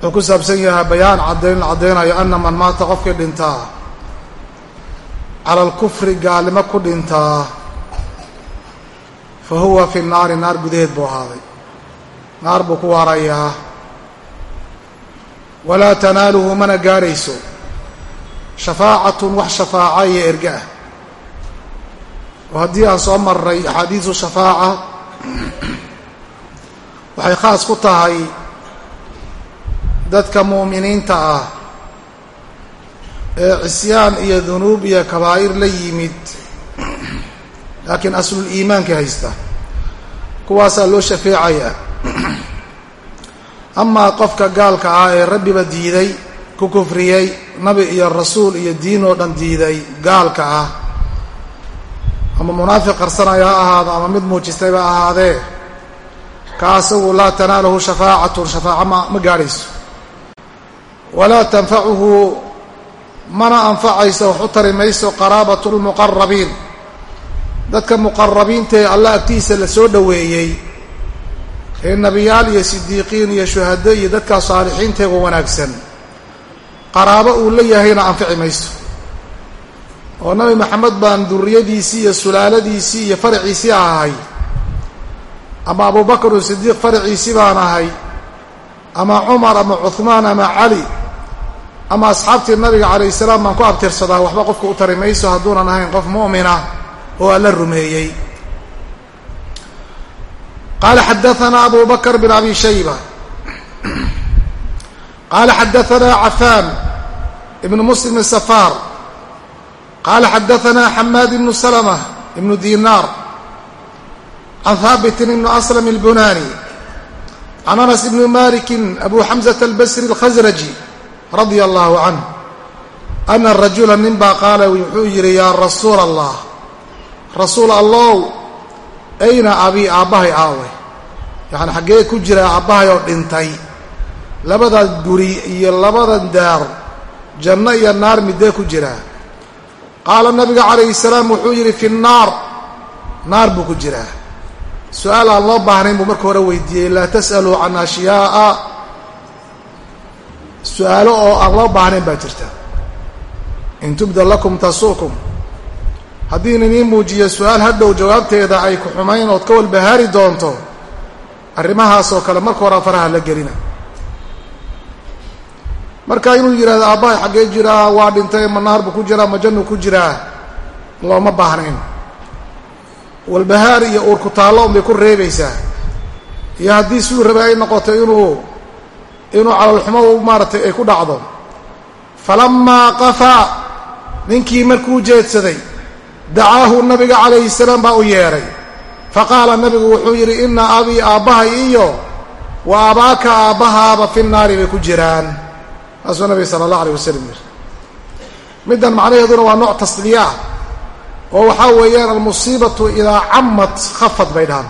wuxuu ku saabsan yahay bayaan caddayn caddaynayo ana man maata qofkii dhintaa. Cala alkufri gaalnimo ku dhintaa fa huwa fi naari naar gudaheed buu ahaaday. Naar buu ku waarayaa. Walaa tanaaluhu mana gaarayso. Shafaacatun wax shafaaca iyo erga ah. Oo haddii aan soo maray axaadiisu shafaaca waxay khaas ku tahay dadka mu'miniinta ah ee cisyaan iyo dunuub iyo kabaa'ir la yimid. Laakiin aslul iimaanka haysta kuwaasaa loo shafeecayaa amaa qofka gaalka ah ee rabbiba diiday ku kufriyey nabi iyo rasuul iyo diin oo dhan diiday gaalka ah. Ama munaafiq qarsanaya ha ahaado ama mid muujistayba ahaadee. Ka asagu laa tanaalahu shafaacatun shafaaco ma ma gaadhayso walaa tanfacuhu mana anfacayso wax u tari mayso qaraabatu lmuqarabiin dadka muqarabiinta ee allah agtiisa la soo dhoweeyey ee nebiyaal iyo sidiiqiin iyo shuhado iyo dadkaa saalixiinteega wanaagsan qaraabo uu la yahayna anfici mayso. Oo nabi maxamed baan duriyadiisii iyo sulaaladiisii iyo faraciisii ahay ama abubakr sidiiq faraciisii baan ahay ama cumar ama cuhmaan ama cali ama asxaabtii nabiga calayh salaam baan ku abtirsadaa waxba qofka u tari mayso hadduunan ahayn qof mu'mina oo alla rumeeyey qaala xadaanaa abu bakr bn abi shayba qaala xadaanaa cafaan ibnu muslim safaar qaala xadaanaa xamaad ibnu salma ibnu dinaar can haabitin ibnu aslam اlbunani can anas ibni maliki abu xamزة albasri اlkhasraji radia allahu canh ana rajula nin baa qaala wuxuu yidhi yaa rasuula allah rasuul allow ayna abii aabbahay aawe? Yacni xaggee ku jira aabbahay oo dhintay. Labada guri iyo labadan daar janno iyo naar midee ku jiraa qaala nabiga calayhi salaam wuxuu yidhi fi nnaar naar buu ku jiraa su'aal aan loo baahnayn buu marka hore weydiiyey laa tas'aluu can ashyaa'a su'aalo oo aan loo baahnayn baa jirta. In tubda lakum tasuukum. Haddiina idiin muujiyo su'aal hadhow jawaabteeda ay ku xumayn ood ka walbahaari doonto arrimahaasoo kale marka hore faraha la gelina. Marka inuu yidhahdo aabbahay xaggee jiraa waa dhintay ma naar buu ku jiraa ma jannu ku jiraa? Looma baahnayn. Walbahaar iyo uurku taallo unbay ku reebaysaa. Iyo haddii siduu rabay ay noqoto inuu inuu calolxumo maaratay ay ku dhacdo. Falammaa qafaa ninkii markuu jeedsaday dacaahu nabiga calayhi salaam baa u yeedhay faqaala nabigu wuxuu yidhi inna abii aabbahay iyo wa abaaka aabbahaaba fi naari bay ku jiraan. Saasuu nabiga sala allah alayh wasalam yidhi. Middan macnaheeduna waa nooc tasliya ah oo waxaa weeyaan almusiibatu idaa cammat khafad bay dhahan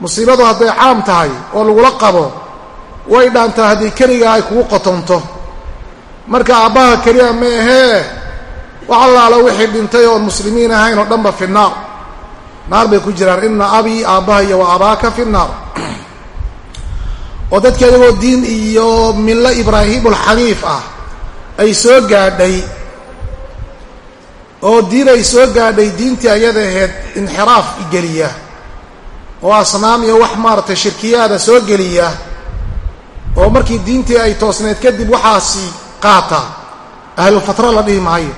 musiibadu hadday caam tahay oo lagula qabo way dhaantaa haddii keligaa ay kugu qotonto. Marka aabbaha keliya ma ahee wax allaala wixii dhintay oon muslimiin ahayn oo dhanba fi naar naar bay ku jiraan ina abii aabbaha iyo wa abaaka fi naar oo dadka iyagoo diin iyo millo ibraahimulxaniif ah ay soo gaadhay oo diin ay soo gaadhay diintii ayada ahayd inxiraaf geliya oo asnaam iyo wax maaratay shirkiyaada soo geliya oo markii diintii ay toosneed kadib waxaasi qaata. Ahlulfatra la dhihi maayo.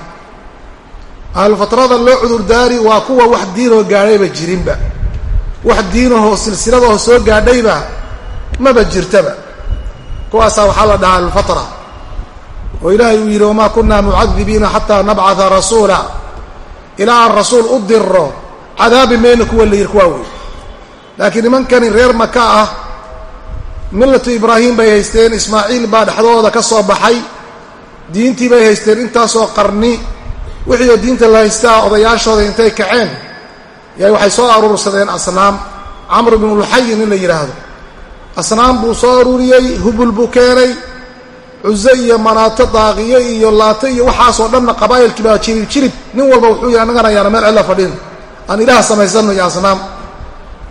Ahlufatrada loo cudurdaari waa kuwa wax diinoo gaadhayba jirinba. Wax diinahoo silsiladahoo soo gaadhayba maba jirtaba. Kuwaasaa waxaa la dhahaa ahlulfatra oo ilaahay uu yidhi wamaa kunaa mucadibiina xataa nabcata rasuula. Ilaa aan rasuul u diro cadaabi mayna kuwa la yidhi kuwaa wey laakiin nimankani reer maka ah millatu ibraahim bay haysteen ismaaciil baa dhexdooda ka soo baxay. Diintii bay haysteen intaasoo qarni wixiioo diinta la haystaa odayaashooda intay kaceen. Yaa waxay soo aruursadeen asnaam. Camr bnu luxayin in la yidhaahdo asnaam buu soo aruuriyey hubul buu keenay. Cuze iyo manaato daaqiyo iyo laato iyo waxaasoo dhanna qabaa'ilkii baa jirib jirib nin walba wuxuu yihi annagan ayaana meel cella fadhin. Aan ilaah samaysanno iyo asnaam.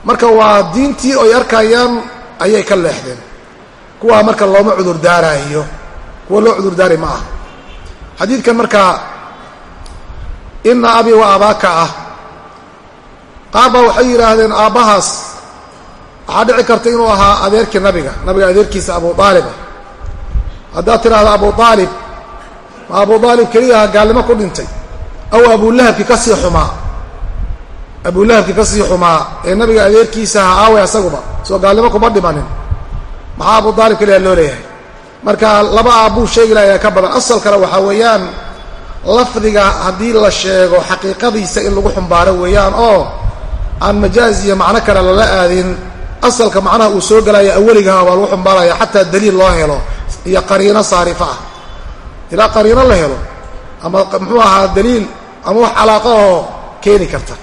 Marka waa diintii oy arkayaan ayay ka leexdeen. Kuwaa marka looma cudurdaaraayo kuwa loo cudurdaari ma ah xadiidkan markaa ina abi wa abaaka ah. Qaar baa waxay yidhaahdeen aabbahaas waxaa dhici karta inuu ahaa adeerkii nabiga nabiga adeerkiisa abu aalibah haddaad tidhaahdo abu aalib ma abu aalib keliya aha gaalnimo ku dhintay aw abulahabki ka sii xumaa? Abulahabki ka sii xumaa ee nabiga adeerkiisa aha aawe asaguba soo gaalnimo kuma dhimanin. Maxaa abu aalib keliya loo leeyahay? Marka laba aabbuu sheegi lahayaa ka badan. Asalkana waxaa weeyaan lafdiga haddii la sheego xaqiiqadiisa in lagu xumbaaro weeyaan oo aan majaaz iyo macno kale lala aadin asalka macnaha uu soo gelaya aweligaha waa lagu xumbaaraya xataa daliil loo helo iyo qariino saarifa ah. Ilaa qariino la helo ama muxuu ahaa daliil ama wax calaaqo oo keeni karta.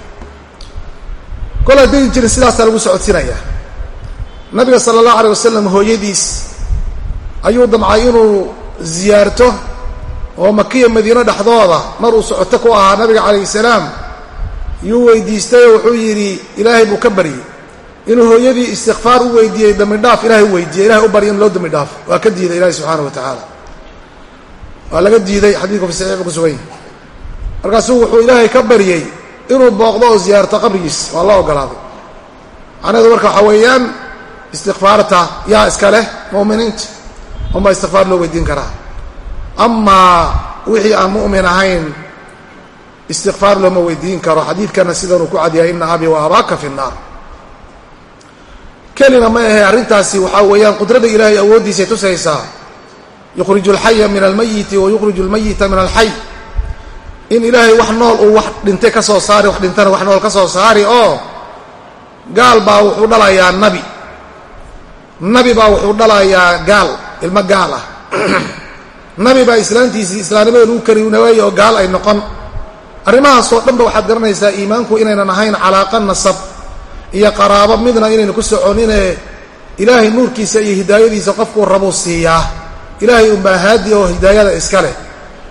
Kol haddayn jirin sidaasaa lagu socodsiinaya nabiga sala allahu alay wasalam hooyadiis ayuu damcay inuu ziyaarto oo makiya madiino dhexdooda mar uu socoto ku ahaa nabiga calayhi salaam. Yuu weydiistay oo wuxuu yidhi ilaahay buu ka baryey inuu hooyadii istikfaar u weydiiyey dambidhaaf ilahay u weydiiyey. Ilahay u barya in loo dambi dhaafo waa ka diiday ilahi subxaana wa tacaala. Waa laga diiday xadiidku fi saxiix ku sugan yahy markaasuu wuxuu ilaahay ka baryey inuu booqdo oo ziyaarto qabrigiis. Waa loo ogolaaday. Macnaheedu marka waxaa weeyaan istikfaarta yaa iska leh mu'miniinta unbaa istikfaar loo weydiin karaa. Amaa wixii aan mu'min ahayn istikfaar looma weydiin karo. Xadiidkana sidanuu ku cadyahay ina abi wa abaaka fi nnaar. Kelina ma ahe arrintaasi waxaa weeyaan qudrada ilaahay awooddiisay tusaysaa. Yukhriju alxaya min almayiti wa yukhriju almayita min alxay in ilaahay wax nool uu wax dhintay ka soo saari wax dhintana wax nool ka soo saari oo gaal baa wuxuu dhalayaa nabi nabi baa wuxuu dhalayaa gaal ilmo gaal ah. Nabi baa islaantiisii islaamnimada lagu kariinaweeye oo gaal ay noqon. Arrimahaasoo dhanba waxaad garanaysaa iimaanku inaynan ahayn calaaqa nasab iyo qaraabo midna inaynu ku soconine ilaahay nuurkiisa iyo hidaayadiisa qofkuu rabuu siiyaa. Ilaahay unbaa haadi oo hidaayada iska leh.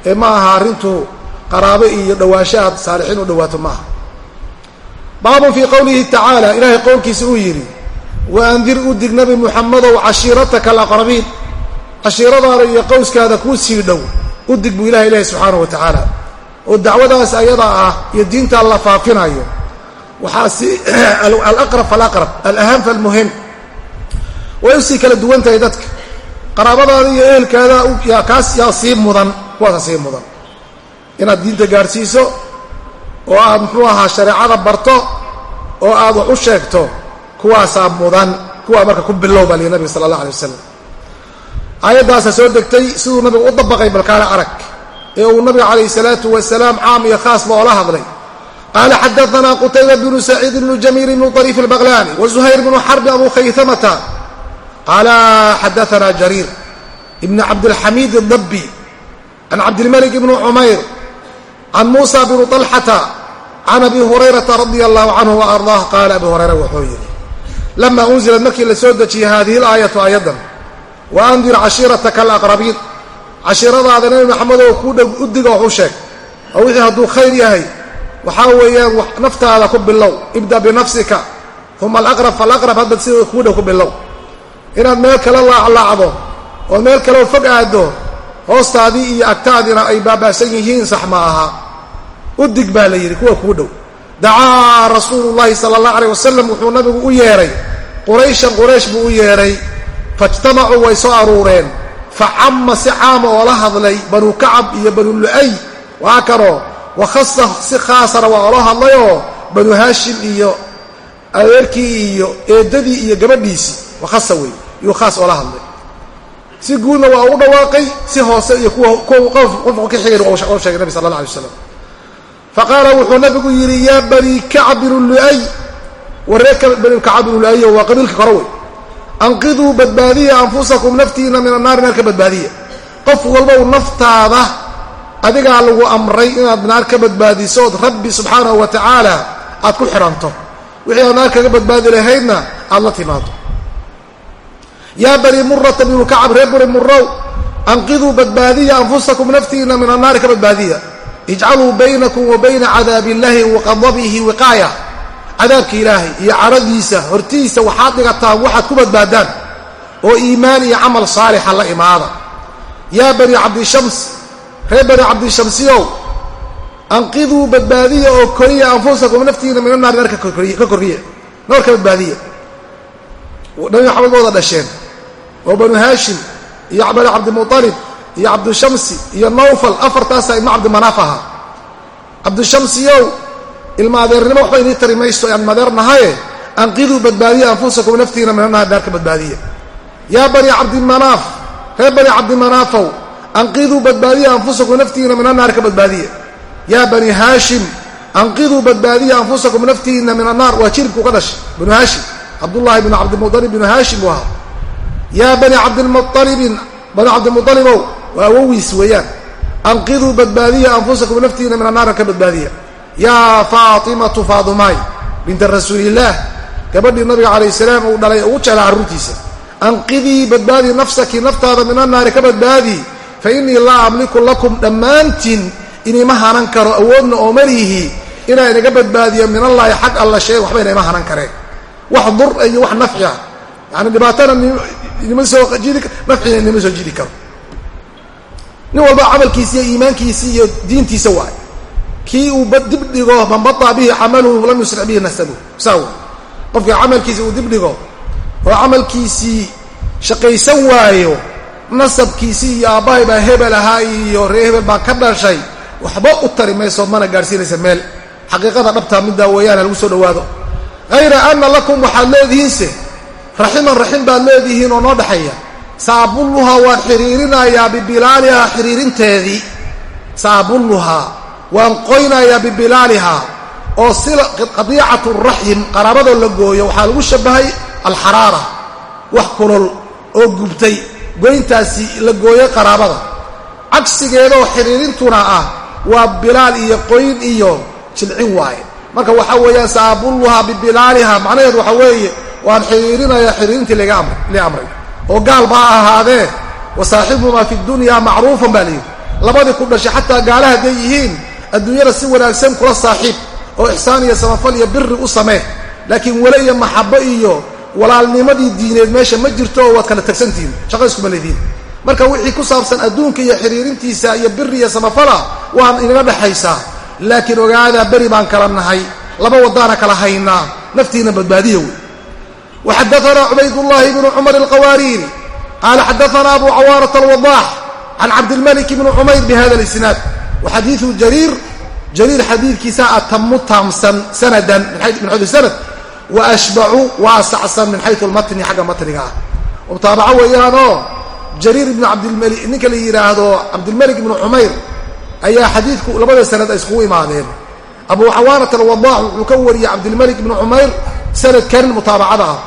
Ee ma aha arrintu qaraabo iyo dhowaansho aad saalixiin u dhowaato ma aha baabun fii qowlihi tacaala ilaahay qowlkiisa uu yidhi wa andir u dig nabi muxamedow cashiirataka alaqrabiin cashiiradaada iyo qowskaada kuu sii dhow. U dig buu ilahay leehay subxaanahu wa tacaala oo dacwadaas ayada ah iyo diinta la faafinayo. Waxaa si alaqrab falaqrab alaham falmuhim way u sii kala duwan tahay dadka. Qaraabadaada iyo ehelkaada yaa kaas yaa sii mudan kuwaasa sii mudan. Inaad diinta gaadhsiiso oo aad muxuu ahaa shareecada barto oo aad wax u sheegto kuwaasaa mudan kuwaa marka ku bilowba li nabiga sala allah alay wasalam aayaddaasaa soo degtay siduu nabigu u dabaqay balkaale arag. Ee uu nabiga calayhi salaatu wasalaam caam iyo khaas loola hadlay. Qaala xadaanaa qutayba bnu saciid bnu jamiil bnu ariif albaqlaani wa zuhayr bnu xarbi abu khaytamata qaala xadaanaa jariir ibn cabdilxamiid adabbi can cabdilmalik ibni cumayr can muusa bni طalxata can abi hurayrata radia allahu canhu wa ardaah qaala abu hurayra wuxuu yidhi lama unzilad markii la soo dejiyey hadihi اlaayatu aayaddan waandir cashiirataka alaqrabiin cashiiradaada nebi maxamedow ku dhow u diga wax sheeg oo wixii hadduu khayr yahay waxaa weeyaan naftaada ku bilow ibda binafsika uma alaqrab falaqrab hadda sida kuu dhow ku bilow inaad meel kale laaclaacdo oo meel kaleo fog aaddo hoostaadii iyo agtaadina ay baaba'san yihiin sax ma aha u dig baa la yidhi kuwa kuu dhow dacaa rasuulu llahi sala allah aleyh wasalam wuxuu nabigu u yeedhay qurayshan quraysh buu u yeedhay faijtamacuu way soo aruureen. fa camma si caama oo la hadlay banu kacab iyo banu lu'ay waa kanoo wakhasa si khaasana waa oola hadlayoo banu haashim iyo adeerkii iyo eeddadii iyo gabadhiisii wakhasa wey yuu khaas oola hadlay si guudna waa ugu dhawaaqay si hoose iyo kuwa qofku ka xigayna waa u sheegay nabi sala allah alay waslam faqaala wuxuu nabigu yidhi yaa bani kacab binu lu'ay. Waree bani kacab binu lu'ayo waa qabiilka kore wey. Anqiduu badbaadiya anfusakum naftiina min annaari naar ka badbaadiya. Qof walbow naftaada adigaa lagu amray inaad naar ka badbaadiso ood rabbi subxaanahu wa tacaala aad ku xidhanto wixii aad naar kaga badbaadi lahaydna aad la timaado yaa bani murata binu kacab reer bani murow anqiduu badbaadiya anfusakum naftiina min annaari ka badbaadiya ijcaluu baynakum wa bayna cadaabi illaahi wa qadabihi wiqaaya. Cadaabka ilaahay iyo caradiisa hortiisa waxaad dhigataan waxaad ku badbaadaan oo iimaan iyo camal saalixa la imaada. Yaa bani cabdishams reer bani cabdishamsiyow anqiduu badbaadiya oo koriya anfusakum naftiina min annaari naarka ka korriya naarka badbaadiya. Nabi maxamed wada dhasheen. Oo banu haashim iyo bani cabdimualib iyo cabdishamsi iyo nawfal afartaasaa ibnu cabdimanaaf ahaa. Cabdishamsiyow ilma adeernimo waxba inii tari maysto aan madeernahaye anqiduu badbaadiya anfusakum naftiina min annaari naarka badbaadiya yaa bani cabdimanaaf reer bani cabdimanaafow anqiduu badbaadiya anfusakum naftiina min annaari ka badbaadiya yaa bani haashim anqiduu badbaadiya anfusakum naftiina min annaar waa jiribku ka dhashay. Banu haashim cabdullaahi bnu cabdimualib binu haashim buu ahaa. Yaa bani cabdilmualibin bani cabdimualibow waa awowiis weeyaan. Anqiduu badbaadiya anfusakum naftiina min annaar ka badbaadiya. Yaa faatimatu faadumaay binta rasuulillaah gabadhii nabiga calayh salaam uu dhalay ugu jeclaa carruurtiisa anqidii badbaadi nafsaki naftaada min annaari ka badbaadi fa innii laa amliku lakum dhammaantiin inima hanan karo awoodna oo malihi inaa inaga badbaadiyo min allaahi xag alla shay waxba inayma hanan kareen. Wax dur iyo wax nafcia yani dhibaatana inima soo nafcina inima soo jidi karo nin walba camalkiisi iyo iimaankiisi iyo diintiisa waay. Kii uu dib dhigo man baطa bihi camaluhu lam yusric bihi nasabuh saa qofkii camalkiisi uu dib dhigo oo camalkiisii shaqaysan waayo nasabkiisii iyo aabbahay baa hebel ahaa iyo ree hebel baa ka dhashay waxba u tari mayso mana gaadhsiinaysa meel. Xaqiiqada dhabtaa middaa weeyaan lagu soo dhowaado. Hayra anna lakum waxaad leedihiinse raximan raxim baad leedihiin oo noo dhexeeya saabulluhaa waan xiriirinayaa bibilaalihaa xiriirinteedii. Saabulluhaa waan qoynayaa bibilaalihaa oo sila qadiicatu raxim qaraabadoo la gooyo waxaa lagu shabahay alxaraara wax kulol oo gubtay goyntaasi la gooyay qaraabada. Cagsigeedaoo xiriirintuna ah waa bilaal iyo qoyn iyo jilcin waaye. Marka waxaa weeyaan saabulluhaa bibilaaliha macnaheedu waxaa weeye waan xiriirinayaa xiriirintii laga amray oo gaal baa ahaadee wa saaxibuhumaa fi dunya macruufan baa layidhi labadii ku dhashay xataa gaala hadday yihiin adduunyada si wanaagsan kula saaxiib oo ixsaan iyo samafal iyo biri u samee. Laakiin wale iyo maxabo iyo walaalnimadii diineed meesha ma jirto oo waad kala tagsantihiin. Shaqa iskuma marka wixii ku saabsan adduunka iyo xiriirintiisa iyo biri iyo samafala waan inaga dhexaysaa laakiin ogaadaa beri baan kala nahay. Laba wadaana kala haynaa. Naftiina badbaadiya wey waxadaanaa cubaydullaahi bnu cumar alqawaariiri qaala xadaanaa abu cawaarata alwadaax can cabdilmalik bni cumayr bihada lisnaad wa xadiiu jariir xadiidkiisa atamu taamsan sanadan min xayu sanad wa ashbacu waasacsan min xayu lmatni xagga matniga ah mutaabaco weeyaanoo jariir ibnu cabdilmalik ninka la yidhaahdo cabdilmalik ibnu cumayr ayaa xadiidku labada sanad ay iskugu imaadeen abu cawaanat alwadaax wuxuu ka wariyey cabdilmalik ibnu cumayr sanadkan mutaabacada ah.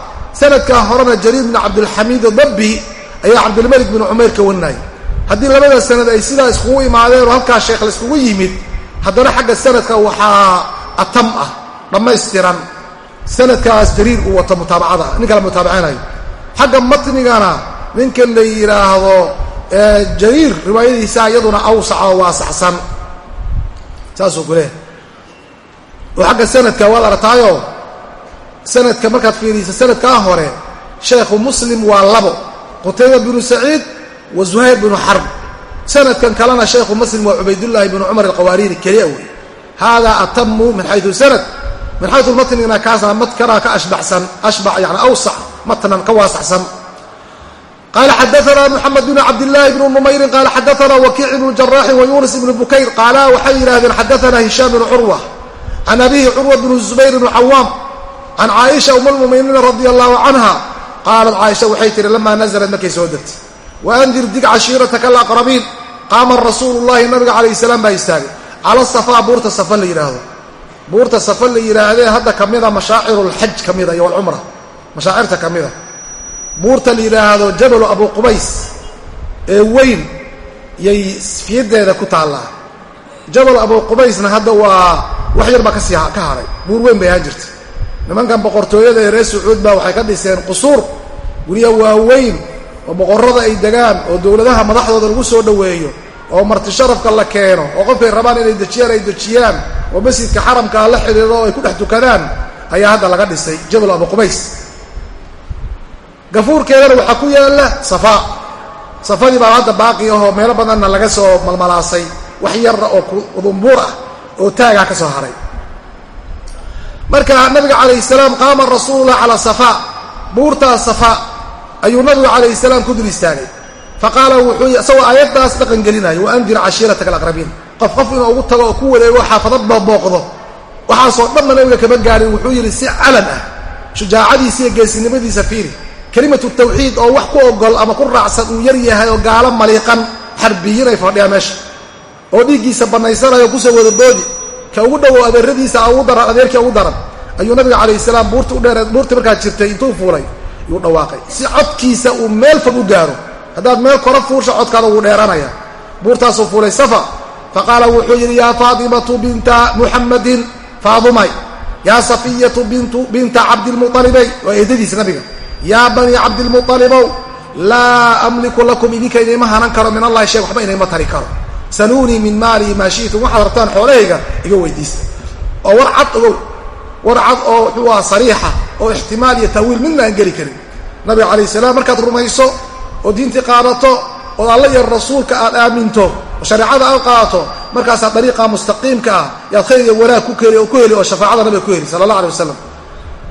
Sanadkaa horena jariir bn cabdilxamiid dabbi ayaa cabdilmalik bnu cumayr ka warinayay haddii labada sanad ay sidaa iskugu imaadeen oo halkaa sheekh la iskugu yimid haddana xagga sanadka waxaa atam ah dhammaystiran. Sanadkaas jariir uu wato mutaabacada nin kala mutaabaceynayo xagga matnigana ninka la yidhaahdo jariir riwaayadiisa iyaduna awsaca oo waasaxsan saasuu ku leehay oo xagga sanadka waad aragtaayo sanadka markaad fiiriisa sanadkaa hore sheekhu muslim waa labo. Qutayba binu saciid wa zuhayr binu xarb sanadkan kalena sheekhu muslim waa cubaydullaahi binu cumar alqawaariiri keliya wey. Haadaa atamu min xayu sanad. Min xayu matnina kaasna madkanaa ka ashbaxsan ashbax yani awsac matnan ka waasaxsan qala xadaana mxamed bn cabdillaahi bnu numayrin qaala xadaana wakiic ibnu jaraaxin wa yunis ibnu bukayr qaala waxay yidhahdeen xadaana hishaam bnu curwa can abihi curwa bnu zubayr bnu cawaam can caaisha um lmuminiina radi allahu canha qaalat caaisha waxay tihi lamaa naزlat markay soo degtay waandir dig cashiirataka alaqrabiin qaama rasuulu llahi nabiga calayh salaam baa istaagay cala safaa buurta safa la yidhaahdo buurta safa la yidhaahdee hadda ka mida mashaaciru lxaj ka mida iyo alcumra mashaacirta ka mida buurta la yidhaahdo jabalu abu qubays ee weyn yay fiyadeeda ku taallaa jabal abu qubaysna hadda waa wax yar baa ka sii ka buur weyn bay ahaan jirta nimankan boqortooyada ee reer sacuud baa waxay ka dhiseen qusuur. Gurya waaweyn oo boqorrada ay degaan oo dowladaha madaxdooda lagu soo dhoweeyo oo marti sharafka la keeno oo qofkay rabaan inay dejiyaan ay dejiyaan oo masjidka xaramkaa la xidhiiro oo ay ku dhex tukadaan ayaa hadda laga dhisay jabal abu qubays. Gafuurkeedana waxaa ku yaalla safaa safadii baa hadda baaqi ahoo meelo badanna laga soo malmalaasay wax yarra oo udumbuur ah oo taagaa ka soo haray marka nabiga calayhi salaam qaama rasuulullah calaa safaa buurtaa safaa ayuu nabigu calayhi salaam ku dul istaagay. Faqaala wuxuu isagoo aayaddaas dhaqan gelinayo wa andir cashiirataka alaqrabiin qof qof inuu ugu tago oo ku wareego xaafado booqdo. Waxaasoo dhanna nabiga kama gaarin wuxuu yidhi si calan ah shujaacadiisa iyo geesinimadiisa fiiri. Kelimatu tawxiid oo wax ku ogol ama ku raacsan uu yar yahay oo gaalo maliiqan xarbiyiin ay meesha. Oo dhiiggiisa bannaysanayo ku soo wada boodi ka ugu dhowow adeeradiisa ugu daran adeerkii ugu daran. Ayuu nabiga calayhi salaam buurta udheer buurtii markaa jirtay intuu fuulay yuu dhawaaqay. Si codkiisa uu meel fog u gaaro haddaad meel kora fuusha codkaada wuu dheeranaya buurtaasuu fuulay safa. Faqaala wuxuu yidhi yaa faatimatu binta muxammadin faadumay yaa safiyatu binta cabdilmualibey waa eedadiisa nabiga. Yaa banii cabdilmualibow laa amliku lakum idinka inayma hanan karo min allahi shay waxba inayma tari karo saluunii min maalii maa shi'tum. Waxaad rabtaan xoolahayga iga weydiista oo war cad ogow. War cad oo wuxuu aha sariixa oo ixtimaal iyo taawiil midna aan geli karin. Nabiga calayh salaam markaad rumayso oo diintii qaadato ood alla iyo rasuulka aad aaminto oo shareecada aad qaadato markaasaa dariiqa mustaqiimka ah yaad khayr wanaag ku heli oo shafaacada nabiga ku heli sala allah alay wasalam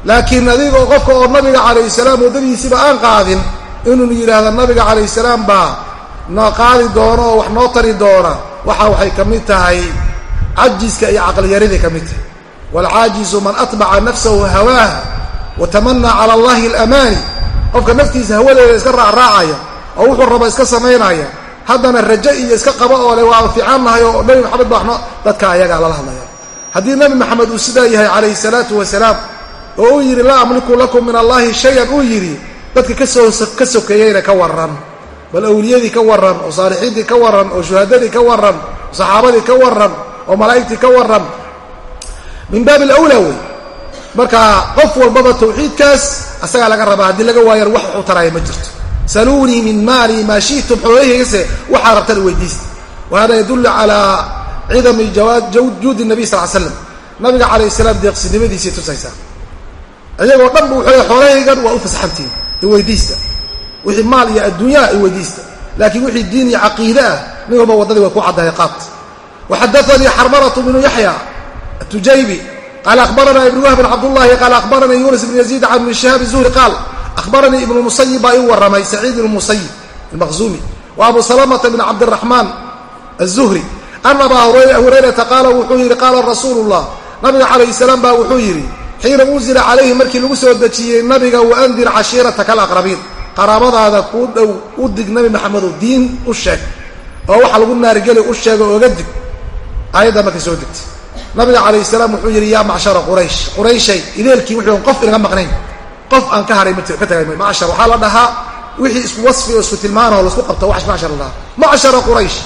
laakiin adigoo qofka oo nabiga calayhi salaam waddadiisiiba aan qaadin inuu yidhaahda nabiga calayhi salaam baa noo qaadi doono oo wax noo tari doona waxa waxay ka mid tahay cajiska iyo caqliyariday ka mid tahay. Waalcaajizu man atbaca nafsahu hawaaha wa tamanaa cala allahi alamaani. Qofka naftiisa hawadeeda iska raacraacaya oo wuxuu rabo iska samaynaya haddana rajo iyo iska qaba oo le waa fiicannahay oo nebi maxamed baa waxno dadka ayagaa lala hadlaya haddii nebi maxamed uu sidaa yahay calayhi salaatu wasalaam oo uu yidhi laa amliku lakum min allahi shayan uu yidhi dadka ka soo ka sokeeyeyna ka warran bal awliyadii ka warran oo saalixiintii ka warran oo shuhadadii ka warran oo saxaabadii ka warran oo malaa'igtii ka warran. Min baabi alawlaa wey. Marka qof walbaba tawxiidkaas asagaa laga rabaa haddii laga waayan wax waxu taraya ma jirto. Saluunii min maali maa shi'tum xoolahaygase waxaa rabtaan weydiista wa hada yadullu calaa cidami juudi nabiy sal slam nabiga calayh salaam deeqsinimadiisay tusaysaa. Iyagoo dhan bu wuxuu xoolahaygan waa u fasaxantihin. Iweydiista wixii maal iyo adduunyaha iweydiista laakiin wixii diin iyo caqiide ah nin waddadii way ku caddahay qaat. Waxadaanii xarmaratu bnu yaxya atujaybi qaala akhbarana ibn wahbin cabdullahi qaala akhbaranii yunis bn yaziid can ibni shihaab zuhri qaal akhbaranii ibnu musayib baa ii warramay saciid ibnu musayib wa abu salamata bn cabdiraxmaan azuhri ana abaa hurayrata qaala wuxuu yidhi qaala rasuulu llah nabiga calayhi salaam baa wuxuu yidhi xiina unzila calayhi markii lagu soo dejiyey nabiga waandir cashiirataka alaqrabiin qaraabadaada kuu dhow u dig nabi maxamedow diin u sheeg. Oo waxa lagu naarigeli u sheego oga dig. Aayadda markay soo degtay nabiga calayhi salaam wuxuu yidhi yaa macshara quraysh qurayshay ideelkii wuxuu qof inaga maqnayn. Qof aan ka haray ka tagay macshar waxaa la dhahaa wixii isku wasfi oo isku tilmaanoo la isku qabto macshar la dhahaa. Macshara quraysh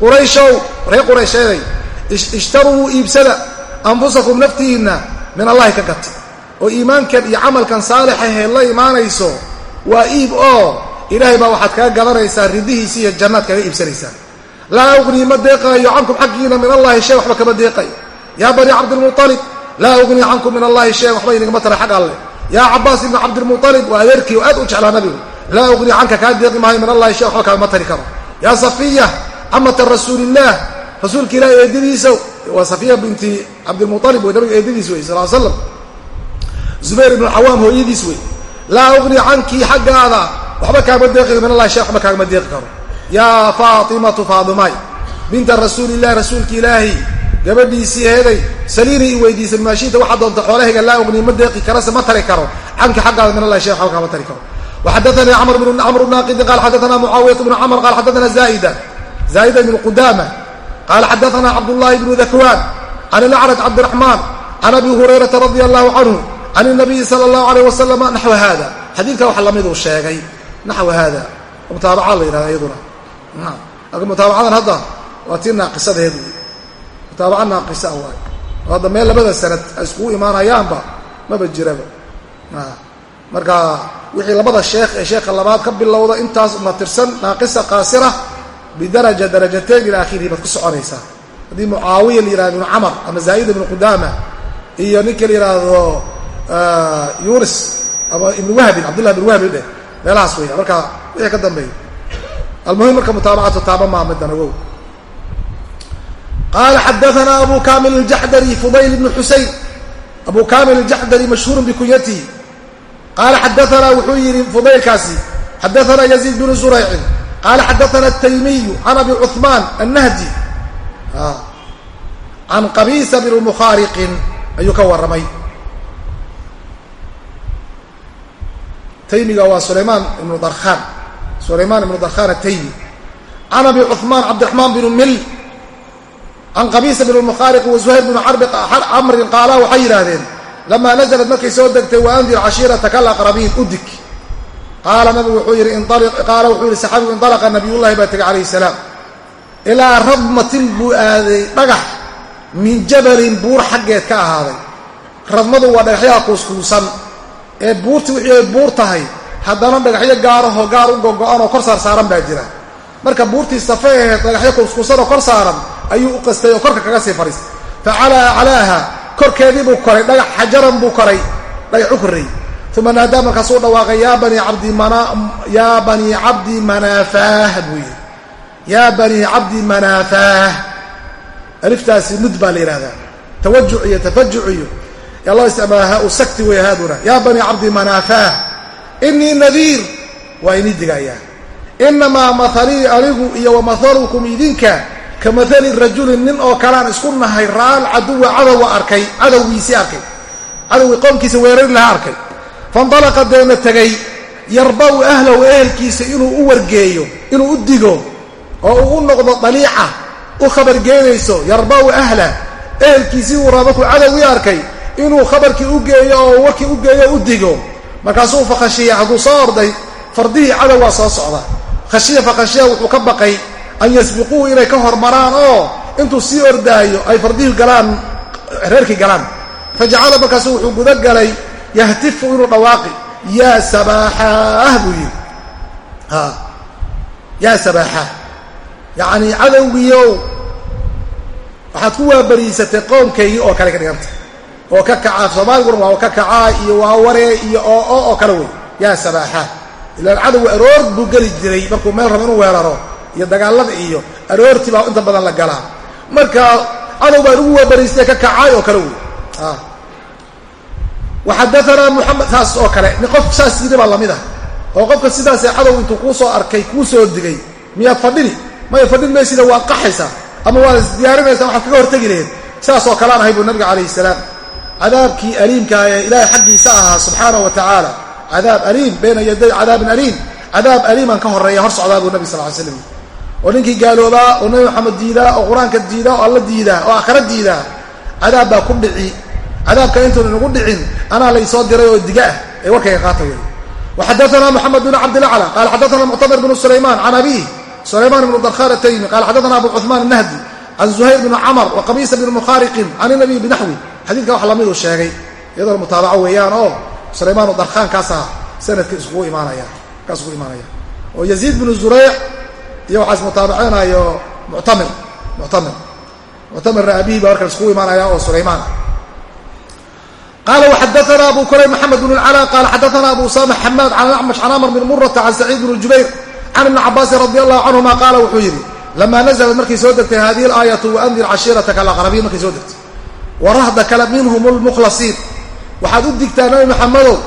qurayshow reer quraysheeday ishtaruu iibsada anfusakum naftihiinna min allahi ka gata oo iimaankan iyo camalkan saalixahee la imaanayso waa iib oo ilaahay baa waxaad kaga gadanaysaa ridihiisi iyo jannaad kaga iibsanaysaa. Laa ugnii ma deeqaayo cankum xaggiina min allahi shay waxba kama deeqay. Yaa banii cabdilmualib laa ugnii cankum min allahi shay waxba inagama tara xag alle. Yaa cabaas ibni cabdilmualib waa adeerkii oo aad u jeclaa nabigu. Laa ugnii canka kaa deeqi maayo min allahi shay waxba kagama tari karo. Yaa safiya camata rasuulillaah rasuulka ilahi eedadiisa waa safiya binti cabdilmualib wey nabiga eedadiis wey sal slam zubayr ibnu cawaam hooyadiis wey laa ugnii cankii xaggaada. Waxba kaagama deeqi min allahi shay waxba kaagama deeqi karo. Yaa faatimatu faadimaay binta rasuulillahi rasuulki ilaahi gabadhiisii heeday saliinii i weydiisay maashiita waxaa doonta xoolahayga laa ugnii ma deeqi karase ma tari karo. Canki xaggaada min allahi shay waxba kaama tari karo. Waxadaanii camr bnu naaqidi qaal xadaana mucaawiyat bnu camr qaal xadaana zaida zaa'ida. Ibnu qudaama qaala xadaana cabdullahi bnu dakwaan can ilacraj cabdiraxmaan can abi hurayrata radia allahu canhu can inabiyi sala allahu alayh wasalama naxwa hada xadiidka wax lamiduu sheegay naxwa hada mutaabaca la yidhahda iyaduna laakiin mutaabacadan hadda waa tii naaqisadeed wey mutaabaca naaqisa waay oo hadda meel labada sanad ay iskugu imaanayaanba maba jiraba marka wixii labada sheekh ee sheekha labaad ka bilowda intaas una tirsan naaqisa qaasira bidaraja darajateyn ila akhirihi baad ku soconaysaa haddii mucaawiya la yihahdo ibnu camar ama zaa'ida ibnu qudaama iyo ninka la yidhaahdo yunis ama ibnu wahbin cabdullah ibnu wahbin dheh meelahaas weya marka wixii ka dambeeya almuhim marka mutaabacatu taaba maa midan ogow qaala xadaana abu kamil aljaxdari fudayl ibnu xusayn abu kamil aljaxdari mashhuurun bikunyatihi qaala xadaana wuxuu yidhi fudaylkaasi xadaana yaziid bnu zuraycin. Qaala xadaana ataymiyu can abi cuثmaan annahdi. Can qabiisa bn mukhaariqin ayuu ka warramay taymiga waa sulaymaan ibnu darkhaan sulaymaan ibnu darkhaan ataymi can abi cuثmaan cabdiraxmaan bnu mil can qabiisa bn mukhaariqin wa zuhayr bnu camrin qaala waxay yidhaahdeen lamaa naزlat markay soo degtay waandir cashiirataka alaqrabiin udig qaala nabigu wuxuu yidhi qaala wuxuu yihi saxaabigu indalaqa nabiyullahi baa tegay calayhi salaam. Ilaa radmatin buu aaday dhagax min jabalin buur xaggeed ka ahaaday. Radmadu waa dhagaxyaha kuuskuusan ee buurti wixii buur tahay haddana dhagaxyo gaarahoo gaar u gogo-an oo kor saar saaran baa jira. Marka buurtii safe aheed dhagaxyo kuuskuusan oo kor saaran ayuu u qastay oo korka kaga sii fadhiistay fa calaa aclaaha korkeedii buu koray dhagax xajaran buu koray dhagax u korreeyey uma naadaa markaasuu dhawaaqay yaa banii abdiyaa banii cabdi manaafaah buu yidhi. Yaa banii cabdi manaafaah aliftaasi mud baa la yidhahdaa tawajuc iyo tafajuc iyo yaa loo isticmaala ha u sakti wey haaduna yaa banii cabdi manaafaah inii nadiir. Waa inii digayaa. Inamaa mahalii anigu iyo wa mahalukum idinka ka mahali rajulin nin oo kalean isku nahay ra'al caduwa cadowa arkay. Cadowgiisii arkay. Cadowgii qoomkiisa weerari lahaa arkay. Faindalaqa deena tegay yarba'u ahlahu ehelkiisa inuu u wargeeyo inuu u digo oo uu u noqdo daliica u khabargeenayso yarba'u ahla ehelkiisii uu raba ku arkay inuu khabarkii u geeyo oo warkii u geeyo u digo. Markaasuu fakhashiya hadduu soo orday fardihii cadowgaa soo socda. Khashiya fakhashiya wuxuu ka baqay an yasbiquuhu inay ka hormaraan oo intuu sii ordaayo ay fardihii galaan reerkii galaan. Fajacala markaasu wuxuu guda galay yahtifu inuu dhawaaqi yaa sabaaxaah buu yidhi. Yaa sabaaxaah yacnii cadowgiiow waxaad ku waabariisatay qoomkaygii oo kale ka dhiganta oo ka kacaa soomaaliguna waa ka kacaa iyo waa waree iyo oo oo kale wey. Yaa sabaaxaah ilaan cadowga aroor buu geli jiray markuu meel rabo inuu weeraro iyo dagaalada iyo aroortii baa inta badan la galaa. Marka cadow baan ugu waabariistay ka kacaay oo kale wey. Waxadaanaa muxamed saas oo kale qof saas yidhi baa la mid ah oo qofka sidaasee cadow intuu kuu soo arkay kuu soo digay miyaad fadhini maya fadhin maysida waad qaxaysaa ama waad isdiyaarinaysaa waxaad kaga hortegi laheed sidaas oo kalean ahay buu nabiga calayhi salaam cadaabkii aliimkaa ee ilaahay xaggiisa ahaa subxaana wa tacaala cadaab aliim bayna yaday cadaabin aliim cadaab aliiman ka horeeya hor socdaa buu nabi sal ly slam oo ninkii gaaloobaa oo nabi maxamed diidaa oo qur-aanka diidaa oo alla diidaa oo aakhara diidaa cadaab baa ku dhici cadaabka intuun inagu dhicin anaa laysoo diray oo diga ah ee warkayga qaata wey waxadaana moxamed bn cabdilacla qaala xadaana muctamir bnu sulaymaan can abiih sulaymaan ibnu darkhan ataymi qala xadaana abu cuثmaan الnahdi can zuhayr bn camr wa qamiisa bn mukhariqin can inabiy binaxwi xadiidka wax lamiduu sheegay iyadoona mutaabaco weeyaan oo sulaymaan darkhaan kaasa sanadka iskugu imaanaya kaas iskugu imaanaya oo yaziid bnu zureyc iyo waxaa ismutaabaceynayo muctamir muctamir muctamirna abihi baa markan iskugu imaanaya oo sulaymaan ah qala وxadaثna abu kurayb mxamed bn اlclا qala xadaثna abu usama xamaad can acmash can amr bn murata can saciid bn jubayr can ibni cabaasin radi allahu canهuma qaala wuxuu yidhi lama naزlat markay soo degtay hadihi اlaayaةu waandir cashiirataka alaqrabiin markay soo degtay warahda kale minhum اlmukhlasiin waxaad u digtaa nabi maxamedow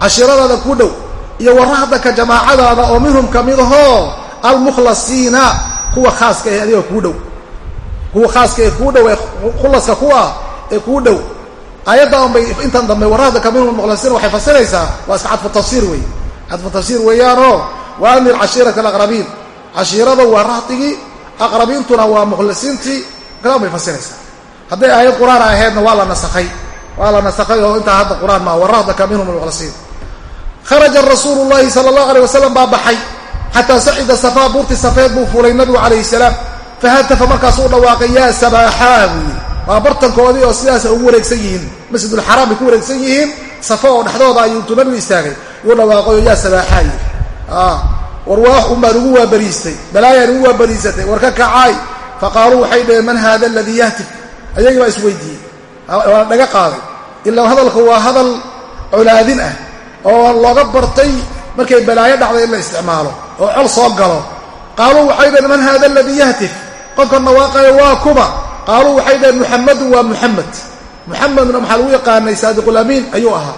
cashiiradaada ku dhow iyo warahdaka jamaacadaada oo minhum kamidahoo almukhlasiina kuwa khaaska ee adiga kuu dhow. Kuwa khaaska ee kuu dhow ee khulaska ku ah ee kuu dhow. Aayadda unbay intan dambe warahda minhum mukhlasiin waxay fasiraysaa waa iska cadfu tafsiir weeye. Cadfu tafsiir weeyaanoo wa cashiirata alaqrabiin. Cashiirada waa rahdigii aqrabiintuna waa mukhlisiintii kadan bay fasiraysaa hadday aayad qur'aan ahaydna waa la nasakhay. Waa la nasakhay oo intaa hadda qur'aan maa warahdaka minhum almukhlasiin kharaja rasuulu llahi sala allahu aleyh wasalam baa baxay. Xataa sacida safaa buurtii safeed buu fuulay nabigu calayhi salaam. Fahatafa markaasuu dhawaaqay yaa sabaaxaa buu waa bartankoodii oo sidaasa ugu wareegsan yihiin. Masjidulxaraam bay ku wareegsan yihiin. Safo oo dhexdooda ayuu nabigu istaagay. Yuu dhawaaqayo yaa sabaaxaa yidhi. War waax un baan ugu waabariistay. Balaayaan ugu waabariisatay. War ka kacaay faqaaluu waxay dhaheen man hada aladii yahtif ayagii baa isweydiiyey. Waa dhaga qaaday. Ilaa hadalku waa hadal colaadin ah oo looga bartay markay balaayo dhacdo in la isticmaalo oo col soo galo. Qaaluu waxay dhaheen man hada aladii yahtif? Qofkan dhawaaqayo waa kuba. Qaaluu waxay dhaheen muxamadun waa muxamed muxamedna maxaa lagu yaqaanay? Saadiqulamiin ayuu ahaa.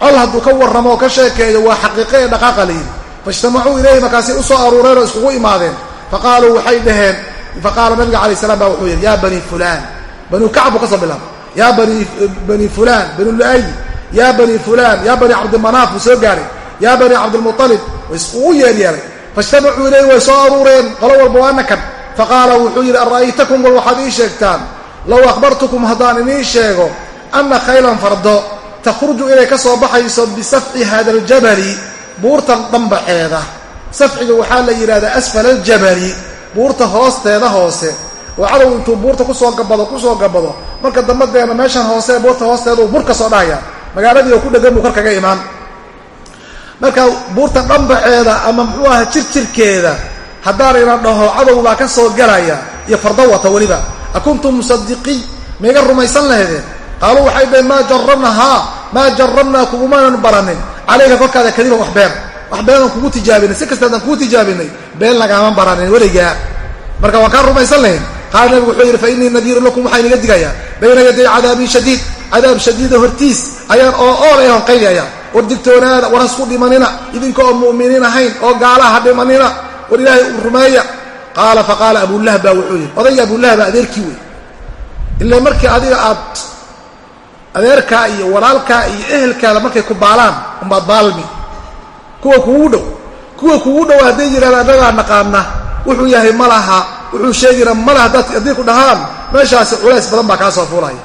Col hadduu ka warramo oo ka sheekeeyo waa xaqiiqe ee dhaqaaqa la yidhi. Faijtamacuu ilayhi markaasi u soo aruureen oo iskugu imaadeen. Faqaaluu waxay dhaheen faqaala nabiga alay salam baa wuxuu yidhi yaa banii fulaan banuu kacb buu ka soo bilaaba yaa bani fulaan banu lu'ay yaa bani fulaan yaa bani cabdimanaaf buu soo gaaray. Yaa bani cabdilmualib way iskugu yeeryeeray faijtamacuu ilayhi way soo aruureen qolo walba waana kan faqaala wuxuu yidhi ara'aytakum wal waxaad ii sheegtaan? Low akhbartukum haddaan inii sheego anna khaylan fardo takhruju inay ka soo baxayso bisafci hada aljabali buurtan dhambaxeeda. Safciga waxaa la yidhahdaa asfala aljabali buurta hoosteeda hoose oo cadow intuu buurta ku soo gabado ku soo gabado marka dambadeena meeshan hoose buurta hoosteeda uu bur ka soo dhahaya. Magaaladii oo ku dhegan buu kor kaga imaan. Marka buurta dhambaceeda ama muxuu aha jirjirkeeda haddaan ina dhaho cadow baa ka soo galaya iyo fardo wata weliba. Akuntum musadiqiy maiga rumaysan lahaydeen? Qaaluu waxay dhaheen maa jarabnahaa maa jarabnaa kugumaanan baranin. Calayka korkaada kadiban wax been wax beenaan kugu tijaabinay. Si kastaadaan kugu tijaabinay been lagaama baranin weligaa. Kaa rumaysan qaala nabigu wuxuu yidhi fa innii nadiirun lakum waxaa inaga digayaa. Bayna yaday cadaabin shadiid. Cadaab shadiida hortiis ayaan oo oolay on qaylaya war digtoonaada war hasku dhimanina. Idinka oo mu'miniin ahayn oo gaalaha ha dhimanina. War ilaahay u rumeeya qaala faqaala abulahab baa wuxuu yidhi odayga abulahaba adeerkii wey ilaa markii adiga aad adeerkaa iyo walaalkaa iyo ehelkaada markay ku baalaan umbaad baalmi kuwa kugu dhow kuwa kugu dhow hadday yidhahda annagaa naqaana wuxuu yahay ma laha wuxuu sheegina ma laha dad haddii ku dhahaan meeshaasi culays badan baa kaa soo fuulaya.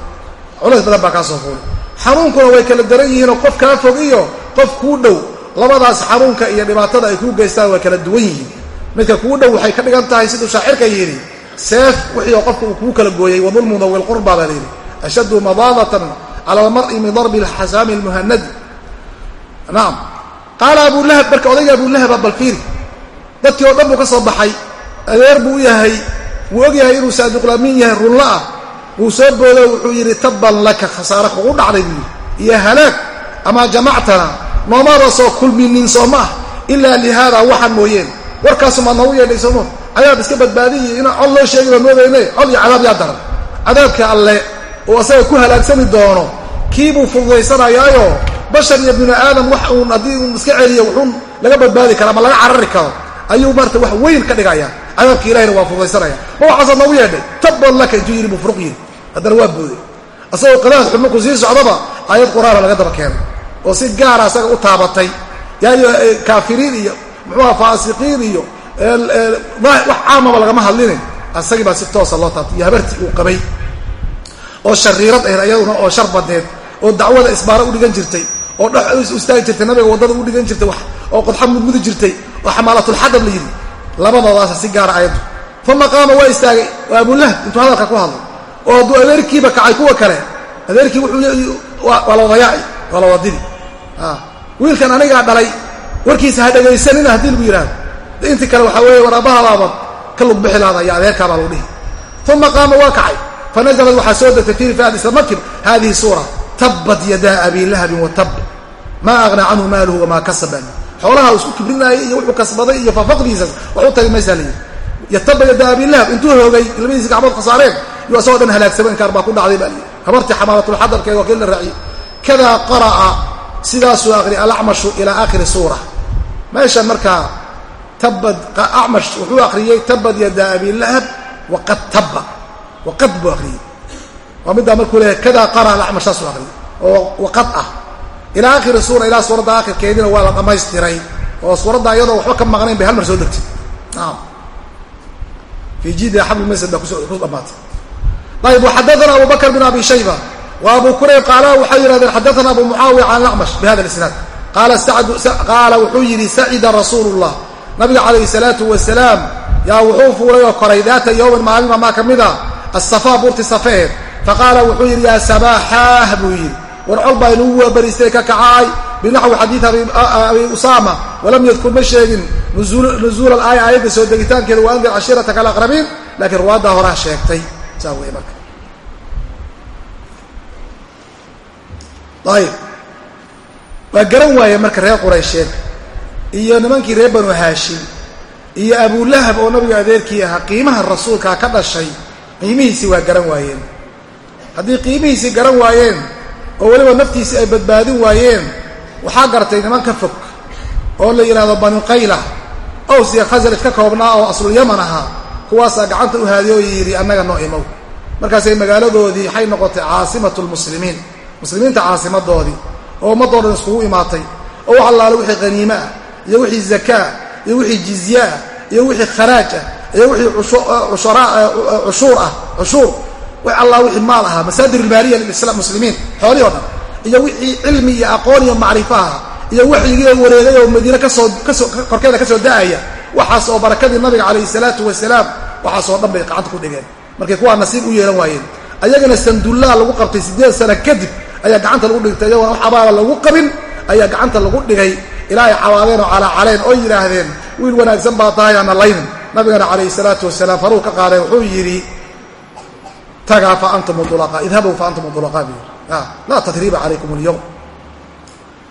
Culays badan baa kaa soo fuulay xanuunkuna way kala daran yihiinoo qof kaa fog iyo qof kuu dhow. Labadaas xanuunka iyo dhibaatada ay kuu geystaan way kala duwan yihiin. Midka kuu dhow waxay ka dhigan tahay siduu shaacirka yidhi seef wixii oo qofka uu kuu kala gooyey wadulmu dawi lqurba baa layidhi ashaddu madaadatan cala almar'i min darbi alxasaami almuhanadi nacam qaala abulahab marka odayga abulahaba bal fiiri. Dadkii oo dhan buu ka soo baxay adeer buu u yahay wuu og yahay inuu saadiqulamiin yahay runla ah. Wuu soo boodo wuxuu yidhi tabban laka khasaare kugu dhacday buu iyo halaag amaa jamactana noomada soo kulminin soo ma ah. Ilaa lihaada waxaan mooyeen. Warkaasu maad noogu yeedhay soomo cadaab iska badbaadiyi inaan cod loo sheegi baan moodayne cod iyo cadaab yaa daran. Cadaabka alle oo asaga ku halaagsami doono kiibuu fududaysanayaayo bashar iyo binu aadam wax uun haddii uun iska celiyo wuxuun laga badbaadi kara ama laga carari karo. Ayuu maarata wax weyn ka dhigaya cadaabka ilahina waa fududaysanaya ma waxaasaad noogu yeedhay? Tabban laka intuu yidhi buu yidhi. Haddana waa booday. Asagoo qadaad xubno ku sii socdaba aayad qur'aana laga daba keenay oo si gaara asaga u taabatay. Yaayo kaafiriin iyo muxuuha faasiqiin iyo wax caamaba lagama hadlinin. Asagii baa si toosa loo taabtay. Iyo habartii uu qabay. Oo shariirad ahayd ayaduna oo shar badneed oo dacwada isbaaro u dhigan jirtay oo dhex istaagi jirtay nabiga waddada u dhigan jirtay oo qodxa mudmudi jirtay oo xamaalatulxadab la yidhi labadoodaasa si gaara ayaddu. Uma qaama waa istaagay waa abulahab intuu hadalka ku hadlay oo hadduu adeerkiiba kacay kuwa kale adeerkii wuxuu waa la wadayaaci waa la wadidi. Wiilkan anigaa dhalay warkiisa ha dhegaysanina haddii lagu yidhahdo intii kale waxaa weeye war aabbahabaabad ka lug bixi lahada iyo adeerkaabaa lagu dhihi. Uma qaama waa kacay. Fanazalad waxaa soo degtay fi fi isla markib hadihi suura tabbat yadaa abi lahabin wa tab maa aghnaa canhu maaluhu wamaa kasaba xoolaha isku kibrinaayay iyo wuxuu kasbaday iyo fafaqdiisas wax u tagi maysaa layidhi yataba yadaa abi lahab intuu hoogay labadiisi gacmood khasaareen iyo asagoo dhan halaagsamo inkaar baa ku dhacday baa layidhi habartii xamaalatulxadarkeed waa kii la raaciye kadaa qara'a sidaasuu aqri alacmashu ilaa aakhiri suura. Meeshan markaa tabad acmash wuxuu akhriyey tabad yadaa abi lahab waqad tabba. Waqad buu akhriyey. Waa middaa markuu leeyahay kadaa qara alacmash saasuu akhriyey. Oo waqad ah ilaa aakhiri suura ilaa suuradda aakhirkeediina waa la dhammaystiray oo suuradda iyadoo waxba ka maqnayn bay hal mar soo degtay. Naam. Fii jidi xablmasad baa ku dhamaatay ayb waxadaana abu bakr bin abi shayba. Wa abu kurayb qaala waxay yidhahdeen xadaana abu mucaawiya can acmash bihada isnaad qaala wuxuu yidhi sacida rasuulu llah nabiga calayhi salaatu wasalaam yaa wuxuu fuulay oo koray daata yowmin maalin amaa ka mida asafaa buurti safeed. Faqaala wuxuu yidhi war col baa inugu waabariistay ka kacaay binaxwi xadiid abi usaama. Walam yadkur ma sheegin. Nuzuul alaaya aayadda soo degitaankeeda wa andir cashiirataka alaqrabiin lakiin ruwaaddaa horaa sheegtay. Saa wey marka. Ayib. Waa garan waaye marka reer quraysheed iyo nimankii reer banu haashim iyo abulahab oo nabiga adeerkii ahaa qiimaha rasuulkaa ka dhashay qiimihiisii waa garan waayeen. Haddii qiimihiisii garan waayeen oo weliba naftiisii ay badbaadin waayeen. Waxaa gartay niman ka fog oo la yidhahdo banu qayla. Ows iyo khasraj ka koobnaa oo aslulyaman ahaa kuwaasaa gacanta u haadiy oo yidhi annaga noo imow. Markaasay magaaladoodii waxay noqotay caasimatu lmuslimiin muslimiinta caasimadoodii oo ummadoo dhan iskugu imaatay oo wax allaale wixii haniime ah iyo wixii zakaa iyo wixii jizye ah iyo wixii kharaaj ah iyo wixii cushuur ah cushuur wax allaa wixii maal ahaa masaadir ilmaaliya lilmuslimiin xoolihii o dhan iyo wixii cilmi iyo aqoon iyo macrifo aha iyo waxyigii wareegay oo madiine ka soo ka soo da'aya waxaas oo barakadii nabiga calayhi salaatu wasalaam waxaasoo dhan bay gacanta ku dhigeen. Markay kuwaa nasiib u yeelan waayeen. Ayagana sandullaa lagu qabtay siddeed sano kadib ayaa gacanta lagu dhigtay iyagoona wax abaala lagu qabin ayaa gacanta lagu dhigay. Ilaa ay cawaadeen oo calaacaleen oo yidhaahdeen wiil wanaagsan baa tahay ana laynin nabigana calayhi salaatu wasalaam faruu ka qaaday wuxuu yidhi tagaa fa antum ulaqaa idhabuu fa antum ulaqaa buu yidhi laa tadriiba calaykum alyowm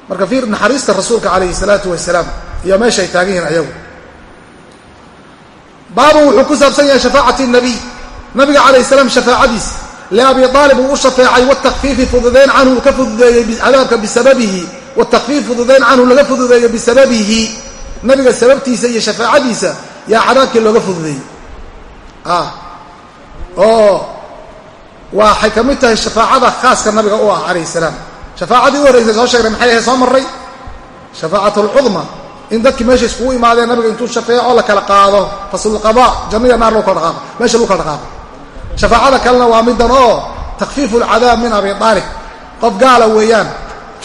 marka fiir naxariista rasuulka calayhi salaatu wasalaam iyo meesha ay taagan yihiin ayagu. Baabun wuxuu ku saabsan yahay shafaacati nabiy nabiga calayh salaam shafaacadiisa liabi aalib uu u shafeecay watakfiifi fududayn canhu ka fududeeyey cadaabka bisababihi watakfiif fududayn canhu laga fududeeyo bisababihi nabiga sababtiisa iyo shafaacadiisa yaa cadaabkii looga fududeeyey. Oo waxay ka mid tahay shafaacada khaaska nabiga u ah calayh salaam. Shafaacadii u horraysay soo sheegnay maxay ahayd? Soo marray? Shafaacat alcudma in dadkii meesha iskugu imaadeen nabiga intuu shafeeco la kala qaado faslulqada jannaya naar lagu kala dhaqaaqo meesha lagu kala dhaqaaqo shafaacada kalena waa middan oo takfiifu alcadaab min abi aalib qof gaala weeyaan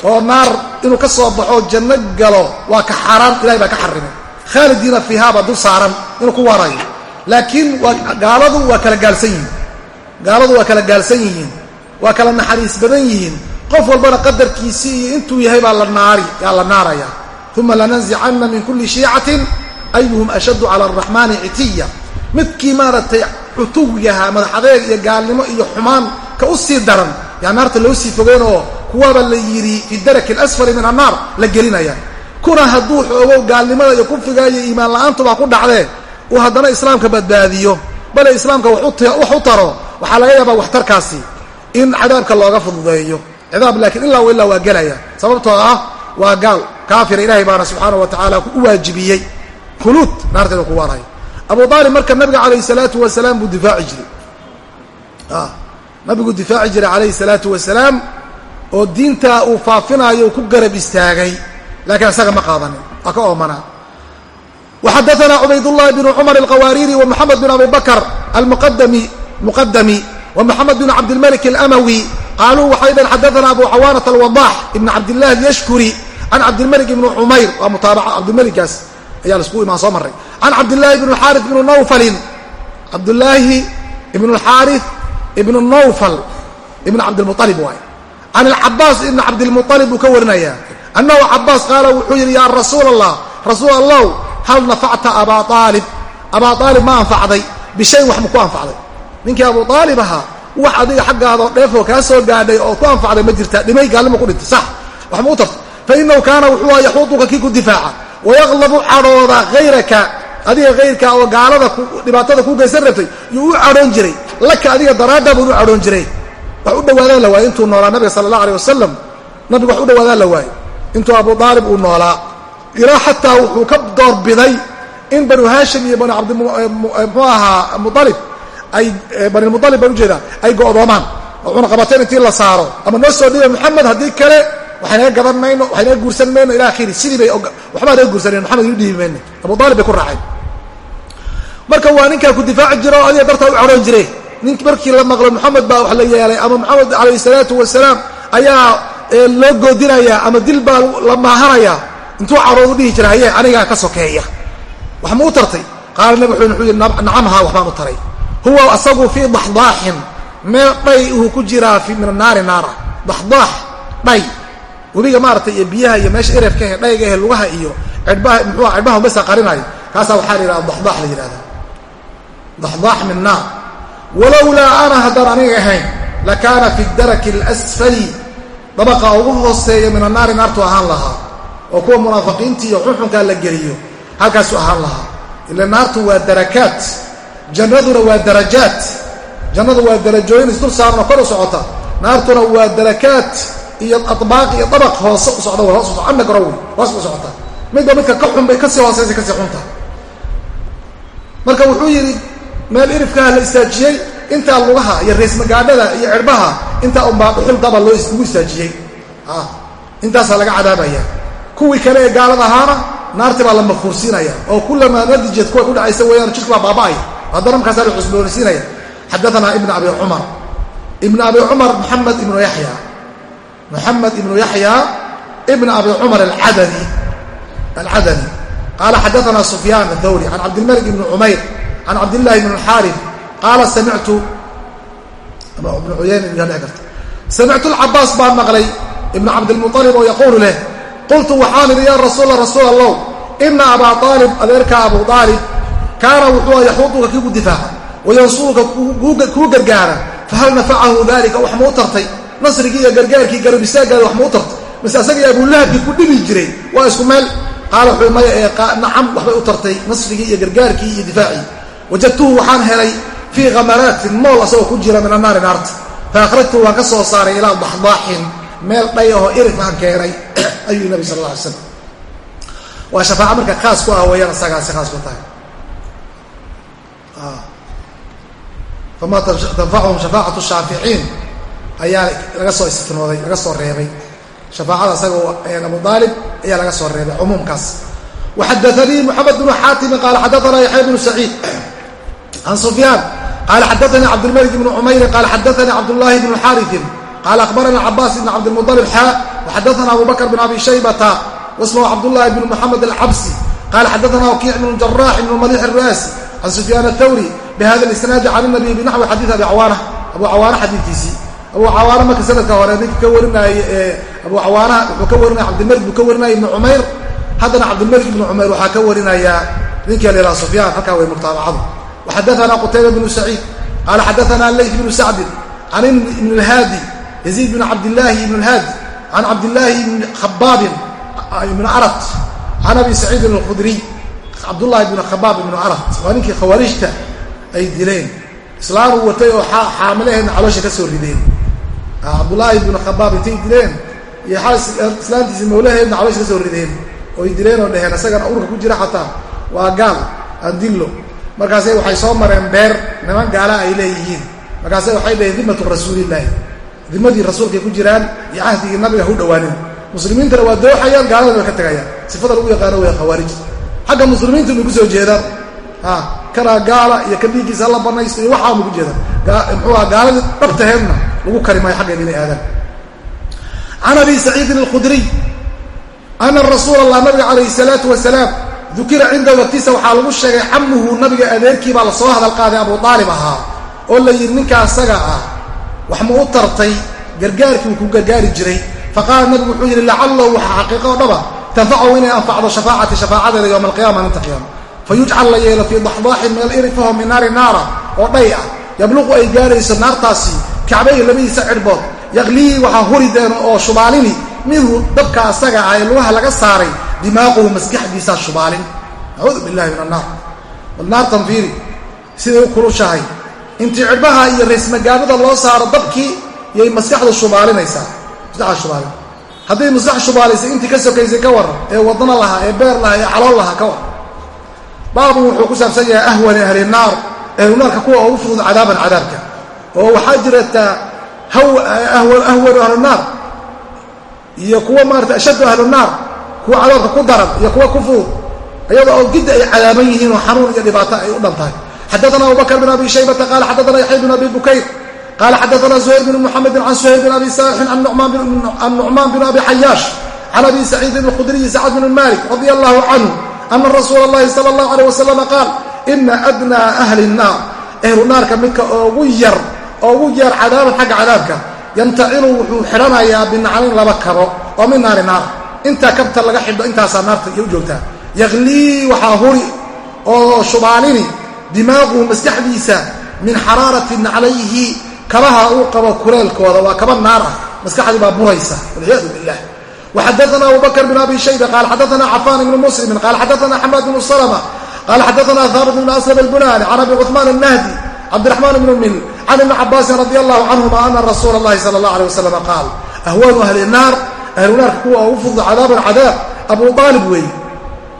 oo naar inuu ka soo baxo janno galo waa ka xaaraan ilahay baa ka xarimay. Khaalidiina fiihaaba dul saaran inuu ku waarayo. Laakiin gaaladu waa kala gaalsan yihiin gaaladu waa kala gaalsan yihiin waa kala naxariis badan yihiin. Qof walbana qadarkiisii iyo intuu yahay baa la naaraya. Uma lananzicanna min kulli shiicatin ayuhum ashaddu cala araxmaani citiya. Midkii maaragtay cutuwigaha madaxadeeg iyo gaalnimo iyo xumaan ka u sii daran yaa naarta loo sii fogeen oo kuwaaba la yidhi fi daraki alasfali min annaar la gelinaya. Kuna hadduu xoogo gaalnimada iyo kufriga iyo iimaan la'aantuba ku dhacdee uu haddana islaamka badbaadiyo bale islaamka wax u taro waxaa laga yaabaa waxtarkaasi in cadaabka looga fududeeyo. Cidaab laakiin ilaa wa illaa waa gelaya sababtoo ah waa gaal. Kaafira ilahay baana subxaana wa tacaala u waajibiyey. Khuluud naarteeda ku waarayo. Abu aalib marka nabiga calayhi salaatu wasalaam buu difaaci jiray. Nabiguu difaaci jiray calayhi salaatu wasalaam oo diintaa uu faafinaayo ku garab istaagay. Laakiin isaga ma qaadanin waa ka oomanaa waxadaana cubaydullahi bnu cumar alqawaariiri wa moxamed bin abi bakr muqadami wa moxamed bin cabdilmalik alamawi qaaluu waxay dheen xadaana abu cawaanata alwadax ibn cabdillahi alyashkuri can cabdilmalik ibni cumayr waa mutaabaca cabdilmalikaas ayaa laiskugu imaan soo maray can cabdillaahi ibn xaari ibni nawfalin cabdillaahi ibn اlxaari ibn nawfal ibn cabdilmualib waay can alcabaas ibn cabdilmualib buu ka warinayaa annahu cabaas qaala wuxuu yidhi yaa rasuul allah rasuul allow hal nafacta abaa aalib abaa aalib ma anfacday bishayn wax ma ku anfacday ninkii abu aalib ahaa wax adiga xaggaadoo dheefoo kaa soo gaadhay oo ku anfacday ma jirta dhimay gaalnimo ku dhintay sax. Wax ma u tarta fainahu kaana wuxuu yaxuuduka kii ku difaaca. Wayaqlabu cadhooda hayraka adiga hayrka oo gaalada dhibaatada ku geysan rabtay yuu u cadhoon jiray. Laka adiga daraaddaa buu u cadhoon jiray. Wax u dhawaadaan la waayey intuu noolaa nabiga sala allah aleh wasalam nabigu wax u dhawaadaan la waayey intuu abu aalib uu noolaa ilaa xataa wuxuu ka doorbiday in banu haashim iyo banu abdimxuu ahaa mualib ay bani mualib baan u jeedaa ay go'doomaan. Oo cunaqabateen intii la saaro. Ama noo soo dhiiba moxamed haddii kale waxaynaga gadan mayno waxaynaga guursan mayno ila akhiri. Sidii bay waxbaa naga guursaneen maxamed inu dhiibi mayno abu aalib bay ku raaceen. Marka waa ninkaa ku difaaci jira oo adiga dartaa u cadhoon jire nink markii la maqlo moxamed baa wax la yeelay. Ama moxamed calayhi salaatu wasalaam ayaa loo goodinaya ama dil baa la maahanayaa. Intuu cadhoodu dhihi jira haye anigaa ka sokeeya. Wax u tartay? Qaala nabi wuxuu yidhi nacamhaa waxbaan u taray huwa asagu fii daxdaaxin meel dhay uu ku jiraa min annaari naara. Daxdaax dhay webiga maaratay iyo biyaha iyo meesha erefka ehe dhayga ehe lugaha iyo cidhbaha muxuua cidhbaha basa qarinaayo. Kaasaa waxaa la yidhahda daxdaax la yidhahda daxdaax min naar. Walowlaa ana haddaan aniga ahayn lakaana fi daraki alasfali. Dabaqa ugu hooseeya min annaari naartu ahaan lahaa. Oo kuwa munaafiqiinta iyo xunxunkaa la geliyo halkaasuu ahaan lahaa. Ila naartu waa darakaat jannaduna waa darajaat jannadu waa darajooyin isdul saaran oo kor u socota. Naartuna waa darakaat iyo abaaq iyo dabaq hoose u socda hoos ana garow hoos u socota. Midba midka ka xun bay ka sii hooseysa ka sii xunta. Marka wuxuu yidhi meel irifkaha la istaajiyey intaa lugaha iyo reesmagaadhada iyo cirbaha intaa unbaa dhuxul daba loo lagu istaajiyey. Intaasaa laga cadaabaya. Kuwii kale ee gaalada ahaana naarti baa la mafuursiinaya oo kulamaa nadijeed kuwa ku dhacaysa weeyaan jidku baa baaba'aya haddana markaasaa la cusboonaysiinaya xadaanaa ibn abi cumar. Ibn abi cumar maxamed ibnu yaxya maxamed ibnu yaxya ibn abi cumar alcadani alcadani qaala xadaanaa sufyaan athawri can cabdilmalik ibni cumayr. Can cabdillahi ibn alxaarif qaala samictu. Ibn uyayna karta samictu alcabaas baan maqlay. Ibn cabdilmualib oo yaquulu leh. Qultu waxaan idhi yaa rasuula rasuul allow ina abaa aalib adeerka abu aalib kaana wuxuu yaxuuduka kiigu difaaca wayansuruka kuu gargaara fahal nafacahu dalika wax muu tartay? Nasrigii iyo gargaarkii garabisaaгаada wax muu tartay? Mise asagii abulahabkii ku dhibi jiray? Waa isku meel? Qaala wuxuu maya ee nacam waxbay u tartay nasrigii iyo gargaarkii iyo difaacii wajadtuhu waxaan helay fii khamaraatin mool asagoo ku jira min annaari naarta fa waan ka soo saaray ilaa daxdaaxin meel dhay ahoo irif aan keenay ayuu nabi sal alla alay slam waa shafaaca marka khaas ku ah weeyaan isagaasi khaas ku tahay fama tanfachum shafaacatu shaaficiin ayaa laga soo istinooday laga soo reebay. Shafaacada isagoo abu aalib ayaa laga soo reebay cumuumkaas. Waxadaanii moxamed bnu xaatimin qaala xadaanaa yaxya bnu saciid. Can sufyaan qaala xadaanii cabdilmalik bnu cumayrin qaala xadaanii cabdullaahi bnu xaariin qaala akhbarana cabaas ibn cabdilmualib xaa waxadaana abu bakr bn abi shaybata wasmahu cabdullahi bn muxamed alcabsi. Qaala xadaana wakiic bn jarax ibn malix araasi can sufyaan athawri bihada isnaadi can nabiy binaxwi xadii abi cawaana abu cawaana xadiikiisii abu cawaana marka sanadka hore ninka ka warinaaye ee abu cawaana wuxuu ka warinaya cabdilmalik buu ka warinaya ibnu cumayr haddana cabdilmalik ibnu cumayr waxaa ka warinayaa ninkii la yhaha sufyaan halkaa way mutaabacadu waxadaana qutayba bnu saciid qaala xadaana leyt bnu sacdin can ibn lhaadi yaziid bn cabdillaahi ibn lhaadi can cabdillaahi ibni khabaabin ibn arat can abi saciidin alkhudriy cabdullahi ibn khabaab ibnu arat waa ninkii khawaarijta ay dileen. Islaanu watay oo xaamilaheedna caloosha ka soo rideen. Cabdullaahi ibnu khabaab intay dileen iyo islaantiisi mawlaheedna caloosha ka soo rideen oy dileen oo dheheen. Isagana urka ku jira xataa. Waa gaal aan dillo markaase waxay soo mareen beer niman gaala ay leeyihiin. Markaase waxay dhaheen dimatu rasuulillaahi dimadii rasuulkay ku jiraan iyo cahdigii nabiga ha u dhowaanin muslimiintana waa dooxayaan gaaladana way ka tegayaan sifada lagu yaqaano way khawaarij xagga muslimiintu bay ku soo jeedaan. Kanaa gaala iyo ka dhiiggiisa hala banaysto iyo waxaa ku jeedaan. Muxuuha gaaladii dhabtaheedna lagu kari maayo xaggeeda inay aadaan. Can abi saciidin alkhudriy ana rasuula allah nabiga calayhi salaatu wasalaam dukira cindahu agtiisa waxaa lagu sheegay camuhu nabiga adeerkii baa la soo hadal qaaday abu aalib ahaa oo la yidhi ninka asaga ah wax ma u tartay gargaarkii uu ku gargaari jiray. Faqaala nabigu wuxuu yidhi lacalahu waxa xaqiiqo dhaba tanfacahu inay anfacdo shafaacati shafaacadeeda yowma alqiyama maalinta qiyaama fayujcal la yeelo fii daxdaaxin meel irifaho min naari naara oo dhay ah yabluqu ay gaarayso naartaasi kacbayhi labadiisa cidhbood yaqlii waxaa huri deeno oo shubaalini minhu dabka asaga ah ee lugaha laga saaray dimaaquhu maskaxdiisaa shubaalin nacuudu billahi min annaar bal naartan fiiri siday u kulushahay intii cidhbaha iyo reesmagaabada loo saaro dabkii yay maskaxda shubaalinaysaa maskaxda shubaalin hadday maskax shubaalaysay intii ka sokaysay ka waran ee wadna lahaa ee beer lahaa ee calool lahaa ka waran baabun wuxuu ku saabsan yahay ahwani ahli naar ahlunaarka kuwa ugu fudud cadaaban cadaabka. Oo waxaa jirata ahwanu ahlunaar iyo kuwa maarata ashaddu ahlunaar kuwa cadaabka ku daran iyo kuwa ku fudud. Iyada oo gidda ay cadaaban yihiin oo xanuun iyo dhibaato ay u dhan tahay. Xadaana abubakr bn abi shaybata qaala xadaana yaxya bn abi bukayr qaala xadaana zuhayr bn muxamedin can suhayr bn abi saalixin an nucmaan bn abi xayaash can abi saciidin alkhudriyi sacad bn malik radia allahu canhu ana rasuula اllahi sala اllahu alيh wasalama qaal ina adnaa ahli الnaar ehlu naarka midka ugu yar oo ugu yar cadaaban xagga cadaabka yantacilu wuxuu xidhanayaa binaclayn laba kabo oo min naari naar intaa kabta laga xidho intaasaa naarta iyo u joogtaa yaklii waxaa huri oo shubaalini dimaaquhu maskaxdiisa min xaraarati naclayhi kabaha uu qabo kuleelkooda waa kaba naar ah maskaxdii baa buraysa walciyaadu billah وxadثna abu bkr بن abi shayba qal xadثna cafan بn mslm qal xadثna xmad بن سلمة qal xadثna haabit بn asلم الbunani can abi cثman الnahdi cabdiرaحman بn mil can iبn cabasi radي الlah canهuma ana rasuul الlahi salى الlaه عlيه وsلم qaal ahwaanu ahli الnaar ahlunaarka kuwa ugu fudud cadaaban cadaab abu aalib weeye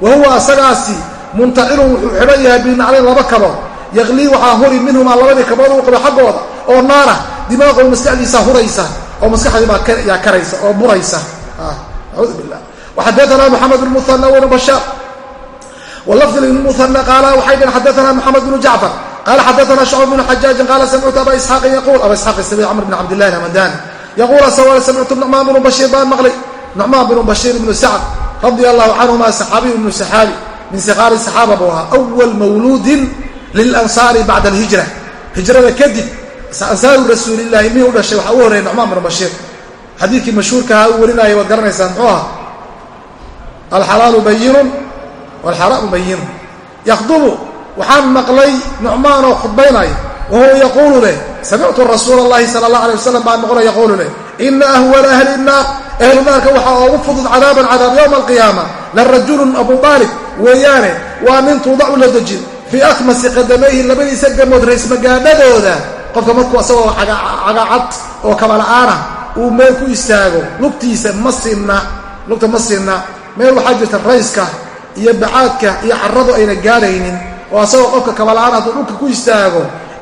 wa huwa asagaasi muntacilun wuxuu xidhan yahay binaclayn laba kabood yaqlii waxaa huri minhumaa labadii kabood uu qabo xaggooda oo naara dimaaqow maskaxdiisa huraysa oo maskaxdii baa yaa karaysa oo buraysa audu bilah waxadaana moxamed bn muhana wbn bashaar walafdi ibn muhana qaala waxay dheen xadaana moxamed bnu jacfar qala xadaana shucb bnu xajaajin qaala samictu aba isxaaqin yaquul. Aba isxaaq sabi camr bn cabdillahi alhamadani yaquul asawal samictu nucmaan bnu bashiir baan maqlay. Nucmaan bnu bashiir ibnu sacd radia allahu canhuma saxaabiy ibnu saxaabi min siqaari saxaaba buu ahaa awal mawluudin lilansaari bacda alhijra. Hijrada kadib ansaaru rasuulillahi mii u dhashay? Waxaa u horreeyay nucmaan bnu bashiir. Xadiidkii mashhuurkahaa uu warinaya waad garanaysaan muxuu aha alxalaalu bayinun walxaraamu bayinun yakhdubu waxaan maqlay nucmaan oo khudbaynaya wa huwa yaquulu leh samictu rasuula allahi sala allah alay wasalam baan maqlo yaquulu leh ina ahwana ahli nnaar ahlu waxaa oogu fudud cadaaban cadaab yowma alqiyaama la rajulun abu aalib weeyaane waa nin tuudacu la dejin fii akhmasi qadamayhi labadiisa gamood raysmagaadhadooda qofka markuu asagoo cagacad oo kabala'aana uu meel ku istaago lugtiisa ma sinna lugta ma sinna. Meel waxaa jirta rayska iyo bacaadka iyo carradu ayna gaadhaynin. Oo asagoo qofka kabala'aan hadduu dhulka ku istaago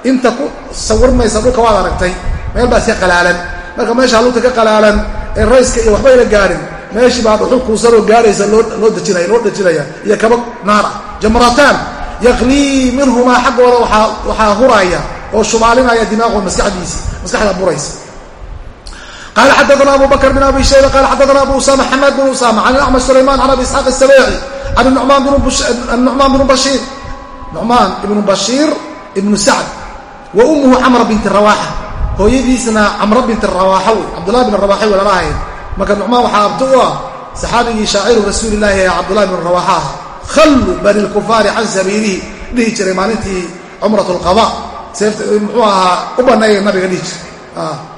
inta ku sawirmaysa dhulka waad aragtay. Meel baa iska qalaalan marka meeshaa lugta ka qalaalan ee rayska iyo waxbayna gaadhin meeshii baa dhuxul kuusanoo gaadhaysa loo dejinaya loo dhejinaya iyo kaba naar ah jamrataan yaqlii minhumaa xaggooda waxaa huraya oo shubaalinaya dimaaqo maskaxdiisa maskaxda buraysa. Qala xadana abu bakr bn abi shayba qala xadana abu usama xamaad bn usama can acmash sulayman can abi isxaaq الsabeeci can nucmaan bn bashiir nucmaan ibnu bashiir ibnu sacd wa umuhu camra binti rawaxa hooyadiisna camra binti rawaaxa wey cabdullahi bin rawaxa way lama ahayn. Marka nucmaan waxaa abto u ah saxaabigii shaaciru rasuuli llahi ee cabdullahi bin rawaxa ah khallu bani lkufaari can sabiilihi dhihi jiray maalintii cumrat lqada muxuu ahaa u baneeya nabiga dhihi jiray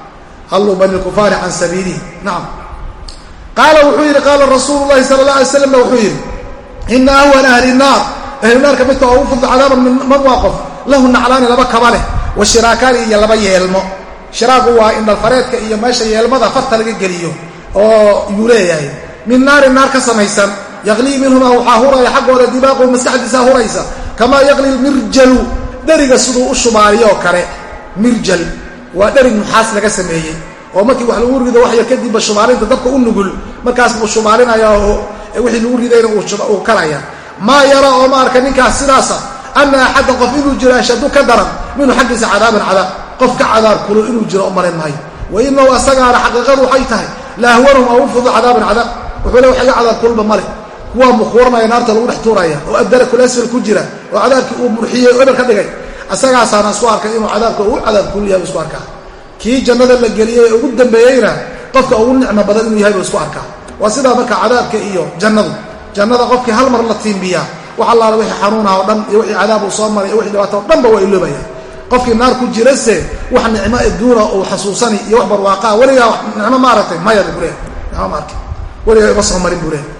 halluu bani lkufaari can sabiilihi nacam qaala wuxuu yidhi qaala rasuulu llahi sala allah alay slamna wuxuu yidhi ina ahwana ahli naar ahli naarka midka ugu fudda cadaaban man waa qof lahu naclaani laba kaba leh wa shiraakaani iyo laba yeelmo shiraaku waa indhalfareedka iyo meesha yeelmada farta laga geliyo oo yuu leeyahay min naarin naar ka samaysan yaqlii minhumaa waxaa huraya xaggooda dimaaqu maskaxdiisa huraysa kamaa yaqli lmirjalu dheriga siduu u shubaaliyo oo kale mirjal waa dherig nuxaas laga sameeyey oo markii wax lagu rido wax yar kadibba shubaalinta dabka u nugul markaas buu shubaalinaya oo wixii lagu ridayna uu karaya. Maa yara oo ma arka ninkaas sidaasa ana axaddan qof inuu jiro ashadu ka daran minhu xaggiisa cadaaban cadaab qof ka cadaab kulo inuu jiro o malayn maayo. Wa inahu asagaana xaqiiqadu waxay tahay laahwanhum oo u fudu cadaaban cadaab wuxuu le waxaga cadaab kulba male kuwaa mukuuranaya naarta lagu dhex tuuraya oo addarakul asfal ku jira oo cadaabkii uu murxiyey o eber ka dhigay. Asagaasaana isku arkay inuu cadaabka ugu cadaab kulu yahay isku arkaa. Kii jannada la geliyey ee ugu dambeeyeyna qofka ugu nicmo badan inuu yahay buu isku arkaa. Waa sidaa marka cadaabka iyo jannadu. Jannada qofkii hal mar la tiimbiyaa wax allaala wixii xanuunaha o dhan iyo wixii cadaab uu soo maray iyo wixii dhibaato o dhanba waa iloobaya qofkii naar ku jirase wax nicmo adduuna uu xasuusani iyo wax barwaaqaa weligaa nicmo ma maya buu leehay nicmo ma arkay weligaa ima soo marin buu leehay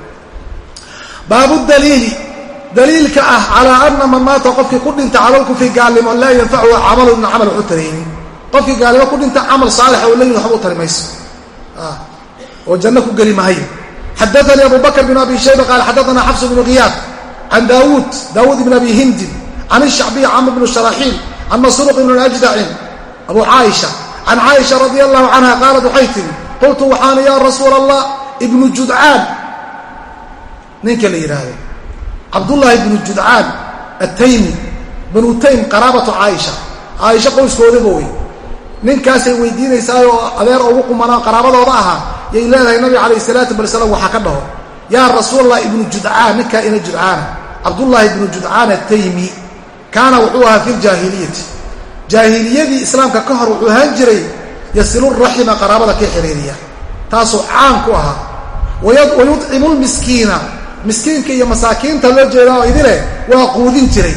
baabu daliili daliilka ah calaa ana man maata qofkii ku dhinta calalkufri gaalnimo laa yanfachu camalu ina camal waxu taraynin qofkii gaalnimo ku dhinta camal saalixa oo leeyihiin waxba u tari mayso. Oo janno ku geli mahayo xadaanii abu bakr bn abi shayba qaal xadaana xafs bnu khiyaad can daawuud daawuud ibn abi hindin can ishacbiy camr bn sharaxiil can masruuq ibn ajdacin abu caaisha can caaisha radi allahu canha qaalat waxay tihi qultu waxaana yaa rasuul allah ibnu judcaan ninka la yidhaahdo cabdullaahi bnu judcaan ataymi banu taym qaraabatu caaisha caaisha qoyskoodaba wey ninkaasay weydiinaysaayoo adeer ugu qumanaa qaraabadooda ahaa yay leedahay nabiga calayh salaatu bal slam waxaa ka dhaho yaa rasuulallah ibnu judcaan ninkaa ina judcaana cabdullaahi ibnu judcaan ataymi kaana wuxuu ahaa fi ljaahiliyati jaahiliyadii islaamka ka hor wuxuu ahaan jiray yasiluraxima qaraabada ka xiriiriya taasoo caan ku ahaa wayudcimu lmiskiina miskiinka iyo masaakiinta loo jeedaa oo idileh waa quudin jiray.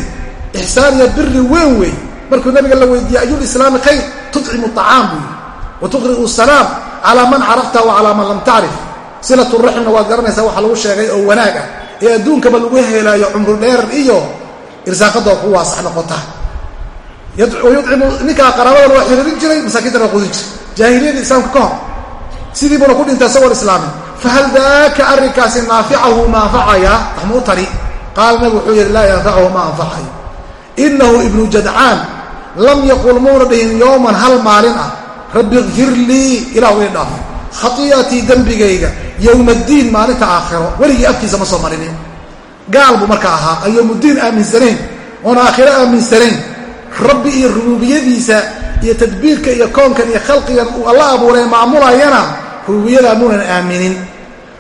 Ixsaan iyo biri weyn wey markuu nabiga la weydiiyey ayulislaami khayr tudcimu acaam buu yii wa tuqri'u salaam calaa man carafta wa calaa man lam tacrif silaturaximna waad garanaysaa waxa lagu sheegay oo wanaag ah. Ee adduunkaba lagu helaayo cumru dheer iyo irsaaqadoo ku waasax noqota. Yudcimu ninkaa qaraabadana waa xiriirin jiray masaakiintana waa qudin jiray. Jaahiliyada islaamka ka hor. Sidii buuna ku dhintay isagoon islaamin fahal daaka arrinkaasi naaficahu ma anfacaya wax ma u tari qaala nabigu wuxuu yidhi laa yanfacahu ma anfacayo inahu ibnu jadcaan lam yaqul muuna dhihin yowman hal maalin ah rabbi ikfir lii ilah ii dhaaf khaiyatii dembigayga yowmaddiin maalinta aakhiro weligii afkiisa ma soo marinin gaal buu marka ahaa aan yowmuddiin aaminsanayn oon aakhiro aaminsanayn rabbi iyo rubuubiyadiisa iyo tadbiirka iyo koonkan iyo khalqigan uu alla abuuray maamulayana rubuubiyadaa muunan aaminin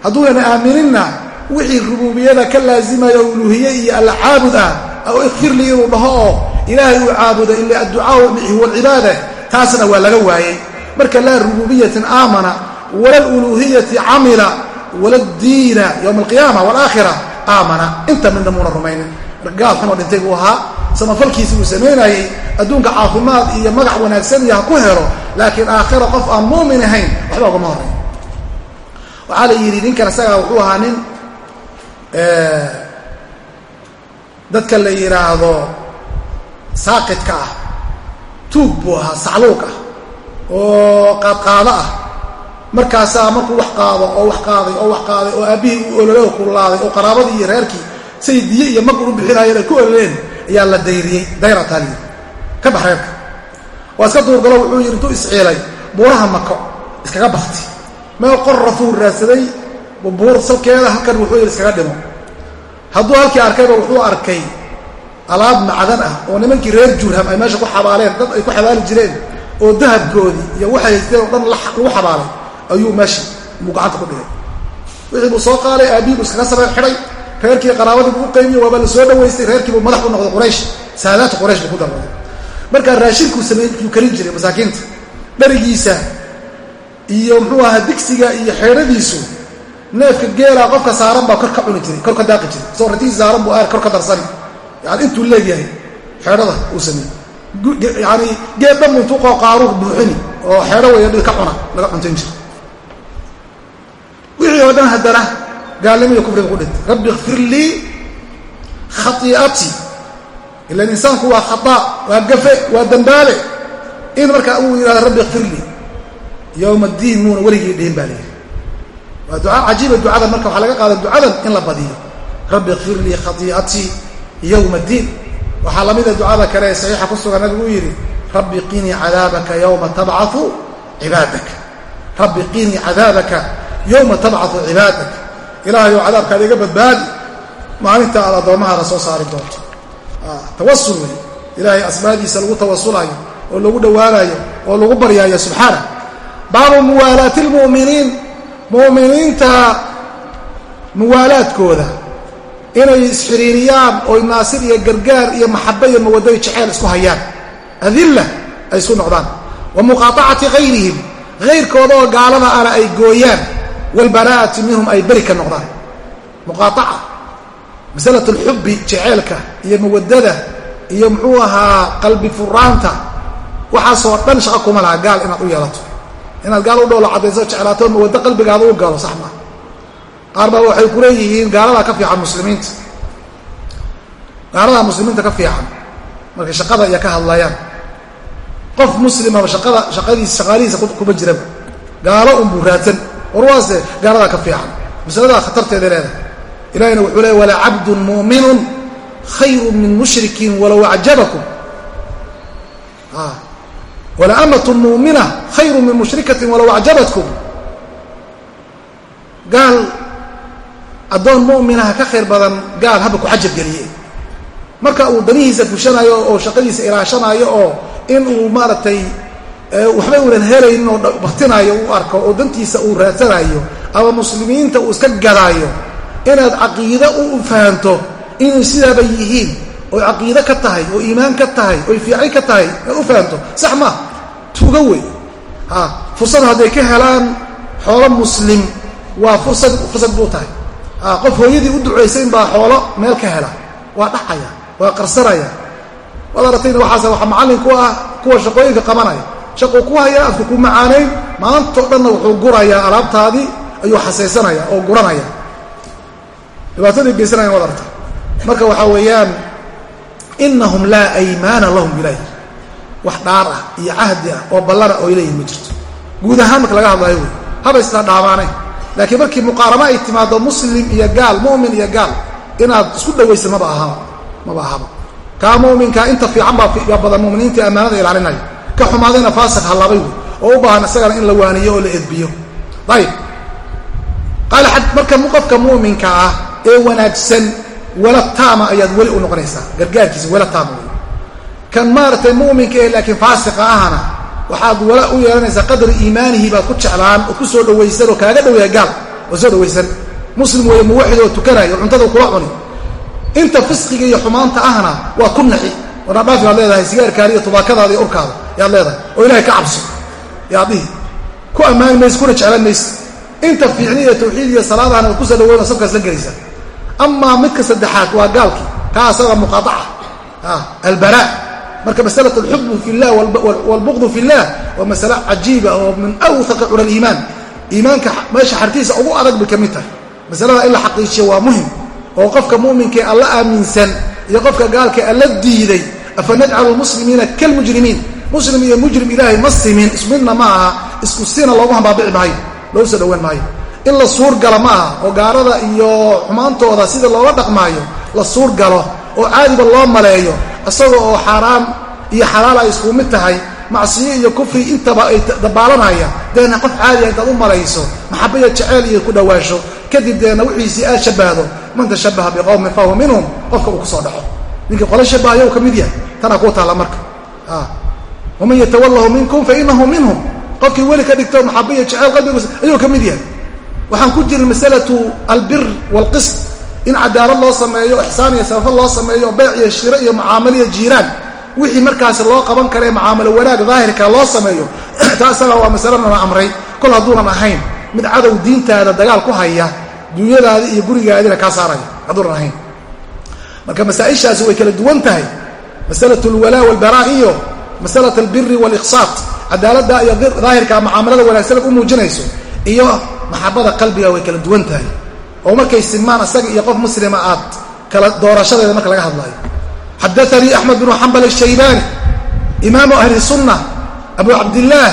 hadduunan aamininna wixii rubuubiyada ka laasimayo uluuhiye iyo alla caabud ah aw ikfir lii inuu dhaho oo ilaahay uu caabudo ila adducaau huwa alcibaada taasna waa laga waayey. Marka laa rubuubiyatin aamana wala luluuhiyati camila wala diina yowma alqiyaama walaakhira aamana. Inta midna muuna rumaynin. Gaalkanoo dhintay buu ahaa samafalkiisi uu samaynayey adduunka caafimaad iyo magac wanaagsan iyo ha ku helo laakiin aakhira qof aan muumin ahayn waxba ugama horray waxaa la yidhi ninkan isagaa wuxuu ahaa nin dadka la yidhaahdo saaqidka ah tuug buu ahaa sacluuq ah oo qaadqaado ah. Markaasaa markuu wax qaado oo wax qaaday oo wax qaaday oo aabbihii uu ololeo kululaaday oo qaraabadii iyo reerkii say diye iyo mag uu bixinaayeen ay ku ololeen ayaa la dayriyey dayratali ka bax reerka. Waa iska duurgalo wuxuu yidhi intuu isciilay buuraha mako iskaga bakti meel qorrafuu raadsaday buur salkeeda halkan wuxuu yidhi iskaga dhimo. Hadduu halkii arkayba wuxuu arkay alaab macdan ah oo nimankii reer juurham ay meesha ku xabaaleen dad ay ku xabaali jireen oo dahabkoodii iyo waxay haysteen oo dhan lagu xabaalay ayuu meeshii muu gacanta ku dhigay. Wixii buu soo qaaday aabbihi buu iskaga sabeer xidhay reerkii qaraabadii buu u qaybiyey waaba la soo dhawaystay reerkii buu madax u noqday quraysh saadaata quraysh buu ku darbaday markaa raashinkuu sameyn yuu karin jiray masaakiinta. Dharigiisa iyo muxuu ahaa digsiga iyo xeedhadiisu neefka geelaa qofka saaran baa kor ka cuni jiray kor ka daaqi jiray. Isagoo ratiis saaran buu aar kor ka darsani. Yani intuu leegyahay xeedhada uu sameeyey yani geel dhanbu intuu qooqaaruur buuxini oo xeedho weya ka cuna laga cuntayn jira wixii oo dhan haddana gaalnimo iyo kufriga ku dhintay. Rabbi ikfir lii khaii'atii ilan insaanku waa khataa waa gafe waa dambaale. In markaa uu yidhahdo rabbi ikfir lii yowma addiin muuna weligii dhihin baa layidhi waa ducaa cajiiba ducada marka waxaa laga qaada ducadan in la badiyo. Rabbi ikfir lii khaii'atii yowma addiin waxaa lamida ducada kale ee saxiixa ku sugan nabigu uu yidhi rabbi qinii cadaabaka yowma tabcau cibaadaka. Rabbi qinii cadaabaka yowma tabcau cibaadak ilaahayow cadaabkaada iga badbaadi maalinta aad addoommahada soo saari doonto. Tawasul wey ilaahay asmaadiisa lagu tawasulaayo oo lagu dhowaanayo oo lagu baryaayo subxaana baabu muwaalaati lmu'miniin mu'miniinta muwaalaadkooda inay isxiriiriyaan oy naasir iyo gargaar iyo maxaba iyo mawaddo iyo jeceyl isku hayaan adilla ay isku noqdaan. Wa muqaatacati hayrihim hayrkooda oo gaalada ana ay gooyaan waalbaraa'ati minhum ay beri ka noqdaan. Muqaaaca masalat alxubbi jeceelka iyo mawaddada iyo muxuu ahaa qalbi furaanta waxaasoo dhan shaqo kuma laha gaal inaad u yeelato inaad gaal u dhowlo caddayso jeclaato mawaddo qalbigaada u galo sax maa qaar baa waxay ku leeyihiin gaaladaa ka fiican muslimiinta. Gaaladaa muslimiinta ka fiican markay shaqada iyo ka hadlayaan. Qof muslimaba shaqada shaqadiisa shaqaalihiisa kuma jiraba gaalo unbuu raadsan. War waase gaaladaa ka fiican. Masaladaa khatarteeday leedahay. Ilahina wuxuu leey wala cabdun mu'minun khayru min mushrikin walow acjabakum wala amatun mu'mina khayru min mushrikatin walow acjabatkum gaal addoon mu'minaha ka khayr badan gaal haba ku cajab geliye marka uu danihiisa fushanayo oo shaqadiisa ilaashanayo oo in uu maaragtay waxba uunan helaynin oo baktinaayo uu arko oo dantiisa uu raadsanayo ama muslimiinta uu iska gadaayo inaad caqiide u fahanto inay sidaaba yihiin oy caqiide ka tahay oo iimaan ka tahay oy fiicay ka tahay inaad u fahanto sax maa tuuga wey fursad hadday ka helaan xoolo muslim waa fursad fursad buu tahay. Qof hooyadii u ducaysayn baa xoolo meel ka hela. Waa dhacaya waa qarsanaya waad aragtayna waxaas waxa macallin ah kuwa shaqooyinka qabanaya. Shaquu ku hayaa afka ku macaanayn maantao dhanna wuxuu gurayaa alaabtaadii ayuu xasaysanaya oo guranaya. Dhibaatadii geysanaya wad arta marka waxaa weeyaan inahum laa aymaana lahum bilahi wax dhaar ah iyo cahdi ah oo ballana oo ilayhi ma jirto. Guud ahaan marka laga hadlayo wey haba isna dhaamaanay laakiin markii muqaaramo ay timaado muslim iyo gaal mu'min iyo gaal inaad isku dhawaysa maba ahaba maba ahaba. Kaa mu'minkaa inta fiican baa badan muminiintii ammaanada ilaalinaya ka xumaadayna faasiq hallaabay wey. Oo u baahan isagana in la waaniyo oo la edbiyo. Ayib qaal marka qofka mu'minka ah ee wanaagsan wala taama ayaad weli u noqonaysaa. Gargaarkiisa wala taama wey kan maaratay mu'minka eh laakiin faasiqa ahana waxaad wala u yeelanaysaa qadri iimaanihi baad ku jeclaan oo ku soo dhawaysan oo kaaga dhaweeya gaal oo soo dhawaysan. Muslim weeye muwaxid oo tukanayo oo cuntada kula cuni. Inta fisqiga iyo xumaanta ahna waa ku naxi oo dhaadhaafi baad leedahay sigaarkaada iyo tubaakadaada iyo urkaada yaad leedahay. Oo ilahay ka cabso. Yaad ku ammaani mayse kuna jeclan mayse. Inta fiicni iyo tawxiid iyo salaadahana waad ku soo dhawoona safkaas la gelaysaa amaa midka saddexaad waa gaalkii. Kaa asaga muqaaaca albara marka masala alxubu fi llah walbuqdu fi llah waa masale cajiiba oo min awhaqi cura aliimaan iimaanka meesha xarkiisa ugu adag bay ka mid tahay. Masalada in la xaqiijiyo waa muhiim oo qofka mu'minkae alla aaminsan iyo qofka gaalkae alla diiday afa najcalu lmuslimiina kalmujrimiin. Muslim iyo mujrim ilaahay ma simin ismidna ma aha isku sina loogu hambaabici maayo loogu soo dhowaan maayo. In la suur galo ma aha oo gaalada iyo xumaantooda sida loola dhaqmaayo la suur galo oo caadiba loo maleeyo isaga oo xaaraam iyo xalaal ay isku mid tahay macsiyo iyo kufri intaba ay dabaalanayaan deena qof caadiga intaad u malayso maxabaya jeceyl iyo ku dhowaansho kadib deena wixiisii aad shabbahdo man tashabbaha biqowmin fahuwa minhum qofka uu ku soo dhaco. Ninkii qole shabahayo u ka mid yahay tanaa kuu taalla marka. Waman yatawallahu minkum fainahu minhum qofkii weli ka dhigto maxabaiyo jeceyl qalbigiis ayuu ka mid yahay. Waxaan ku jirin masalatu albir waalqisd in cadaalad loo sameeyo ixsaan iyo samafal loo sameeyo beyc iyo shiro iyo mucaamalo iyo jiiraan wixii markaasi loo qaban karae mucaamalo wanaag daahirka loo sameeyo taasaga waa masalanana amray. Kol hadduunan ahayn mid cadow diintaada dagaal ku haya dunyadaadi iyo gurigaadina kaa saaraya hadduunan ahayn. Marka masaa-ishaasi way kala duwan tahay. Masalat alwalaa walbaraa iyo masalat albiri waaliqsaad cadaaladda iyo daahirka mucaamalada wanaagsan u muujinayso iyo maxabada qalbiga way kala duwan tahay oo markay simaan isaga iyo qof muslima aad kala doorashadeeda marka laga hadlaayo. Xadaanii axmed bnu xambal ashaybaani imaamu ahli sunna abu cabdillaah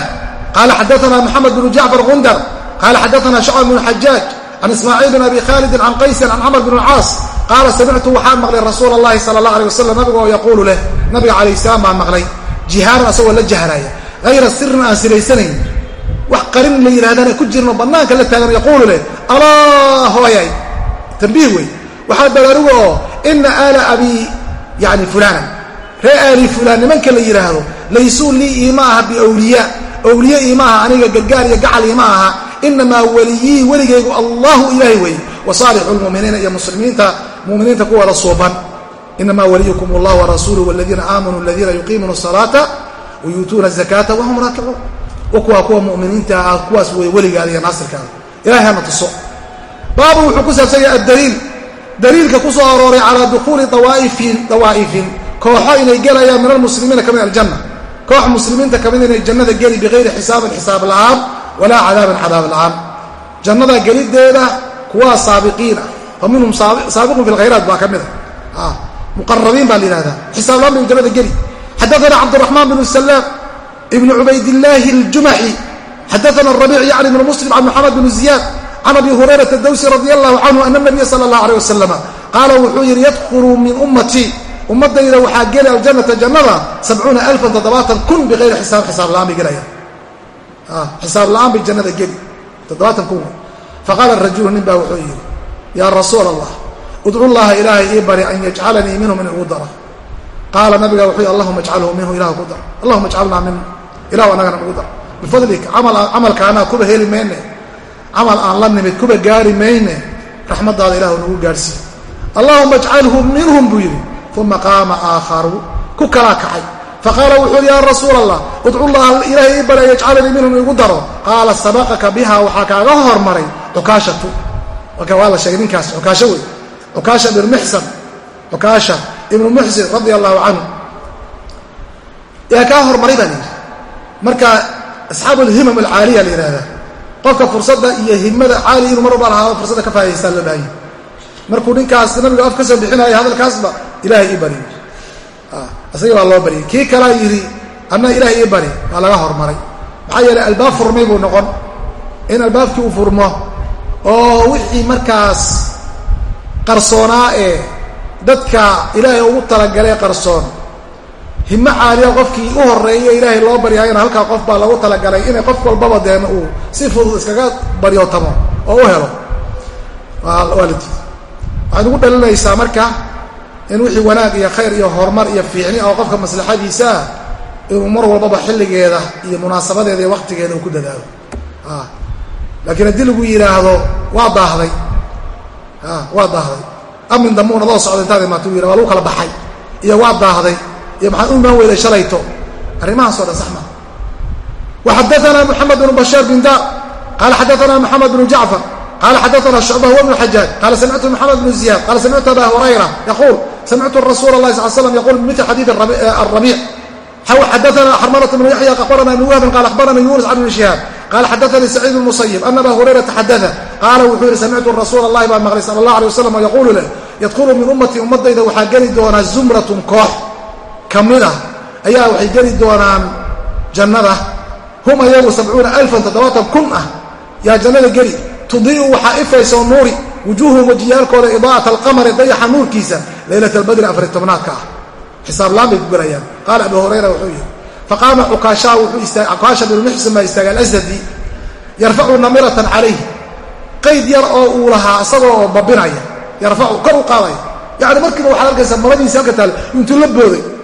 qaala xadaanaa moxamed bnu jacfar gundar qaala xadaanaa shucab bnu xajaaj بن ismaaciil bn abi khaalidin can qaysin can camr bn caas qaala samictu waxaan maqlay rasuul allahi sala allah aleh wasalam nabiga oo yaquulu leh nabiga calayh salaam baan maqlay jihaaran asagoo la jahraya hayra sirin aan siraysanayn wax qarin la yidhahdana ku jirno bannaanka la taagan yaquulu leh alaa hooyay tambiih wey waxaa baraaruga oo ina aala abi yani fulana ree aali fulaan nimanka la yidhaahdo laysuu lii iima aha biwliyaa awliye iima aha aniga gargaar iyo gacal iima aha inamaa weliyii weligaygu allahu ilaahay weeye wa saalixu lmuminiina iyo muslimiinta muminiinta kuwada suuban inamaa waliyukum allah warasuuluh waladiina aamanuu aladiina yuqiimuuna asalaata wayuutuuna azakaata wahum raakicuun wa kuwaa kuwa muminiinta ah kuwaas wey weligaada iyo naasirkaada ilahay hana tuso. Baabu wuxuu ku saabsan yahay addaliil. Daliilka ku soo arooray calaa dukhuuli awaaifin dawaa'ifin. Kooxo inay gelayaan min almuslimiina ka mid aljanna koox muslimiinta ka mid inay jannada geli bikayri xisaabin xisaab la'aan walaa cadaabin cadaab la'aan jannada gelideeda kuwaa saabiqiin ah. Fa minhum saabiqun fi lkhayraat baa ka mid a muqarabiin baa la yihahdaa xisaab la'aan bay jannada geli. Xadaana cabdiraxmaan bn salaam ibn cubaydillaahi aljumaxi xadaana rabiic yacni bn muslim can moxamed bn ziyaad can abi hurayrata dawsi radi allahu canhu ana nabiya sala allah aleyh wasalam qaala wuxuu yidhi yadkhulu min ummatii ummadayda waxaa geli aljannata jannada sabcuuna alfan toddobaatan kun bikayri xisaab xisaab la'aan bay gelayaan. Xisaab la'aan bay jannada geli toddobaatan kun. Faqaala rajulu nin baa wuxuu yidhi yaa rasuula allah udcu llaha ilaahay ii bari an yajcalanii minhum in igu daro qaala nabiga wuxuu yidhi allahuma ajcalhu minhu ilahu ku dar allahuma ajcalnaa minhu ilahu annagana nagu dar. Bifadlika camalka anaa kuba heli mayne. Camal aan la nimid kuba gaari mayne. Raxmaddaada ilahu nagu gaarhsiiy allahuma ajcalhu minhum buu yidhi. Uma qaama aakharu ku kalaa kacay. Faqaala wuxuu yidhi yaa rasuula allah udcu llaha ilaahay ii bari an yajcalanii minhum igu daro. Qaala sabaqaka biha waxaa kaaga hormaray cukaashatu marka waa la sheegay ninkaas cukaasho wey. Cukaasha ibnu mixsan cukaasha ibnu muxsin radia allahu canhu yaa kaa hormaray baa la yidhi marka asxaabu alhimam alcaaliya la yihahdaa qofka fursadda iyo himada caali inuu mar walba lahaado fursadda ka faaidaystaan loo baahanya markuu ninkaas nabiga af ka soo bixinaya hadalkaasba ilaahay ii bari. Isaga baa loo baryay kii kalaa yidhi anna ilaahay ii bari waa laga hormaray. Maxaa yeeley albaab furmay buu noqon. In albaabkii uu furmo oo wixii markaas qarsoonaa ee dadka ilaahay ugu talagalay qarsoon himo caaliya qofkii u horreeya ilaahay loo baryaayana halkaa qof baa lagu talagalay inay qof walbaba deen uu si fudud iskaga baryootamo oo u helo. Waa la diiday. Waxaad ugu dhalinaysaa marka in wixii wanaag iyo khayr iyo horumar iyo fiicni oo qofka maslaxadiisa ah inuu mar walbaba xilligeeda iyo munaasabadeeda iyo waktigeeda uu ku dadaalo. Laakiin haddii lagu yidhaahdo waa daahday. Waa daahday. Amin dambuun adoo socda intaad imaata u yidha waa lagu kala baxay. Iyo waa daahday iyo maxaad u imaan weyday shalayto? Arrimahaas o dhan sax maa waxadaana moxamed bnu bashaar bin dar qaala xadaana moxamed bnu jacfar qaala xadaana shucba huwa bnu xajaaj qaala samictu moxamed bnu ziyaad qaala samictu aba hurayra yaquul samictu rasuula lahi sal slam yaqul bimili xadiid arabiic xadaana xarmanat bnu yaxya abarana ibn wahbin qala akhbarana yunus can ibni shihaab qala xadaanii saciid musayib ana aba hurayrata xadaa qaala wuxuu yihi samictu rasuula allahi baa maqlay allah alay wasalam oo yaquulu leh yadkhulu min ummatii ummadayda waxaa geli doonaa zumratun koox ka mid ah ayaa waxay geli doonaan jannada. Hum ayagu sabcuuna alfan toddobaatan kun ah. Yaa jannada geli tudii'u waxaa ifaysa nuuri wujuuhum wajiyaalkooda idaa'at alqamari dayaxa nuurkiisa leylat albadri afari tobnaadka ah. Xisaab laan bay ku gelayaan qaala abu hurayra wuxuu yihi faqaama cukaasha binu muxsin baa istaagay alasadi yarfacu namiratan calayh qayd yar oo uu lahaa isagoo oo babinaya yarfacu kor u qaadaya. Yani markiiba waxaad arkaysaa maradiisi halka taal intuu la booday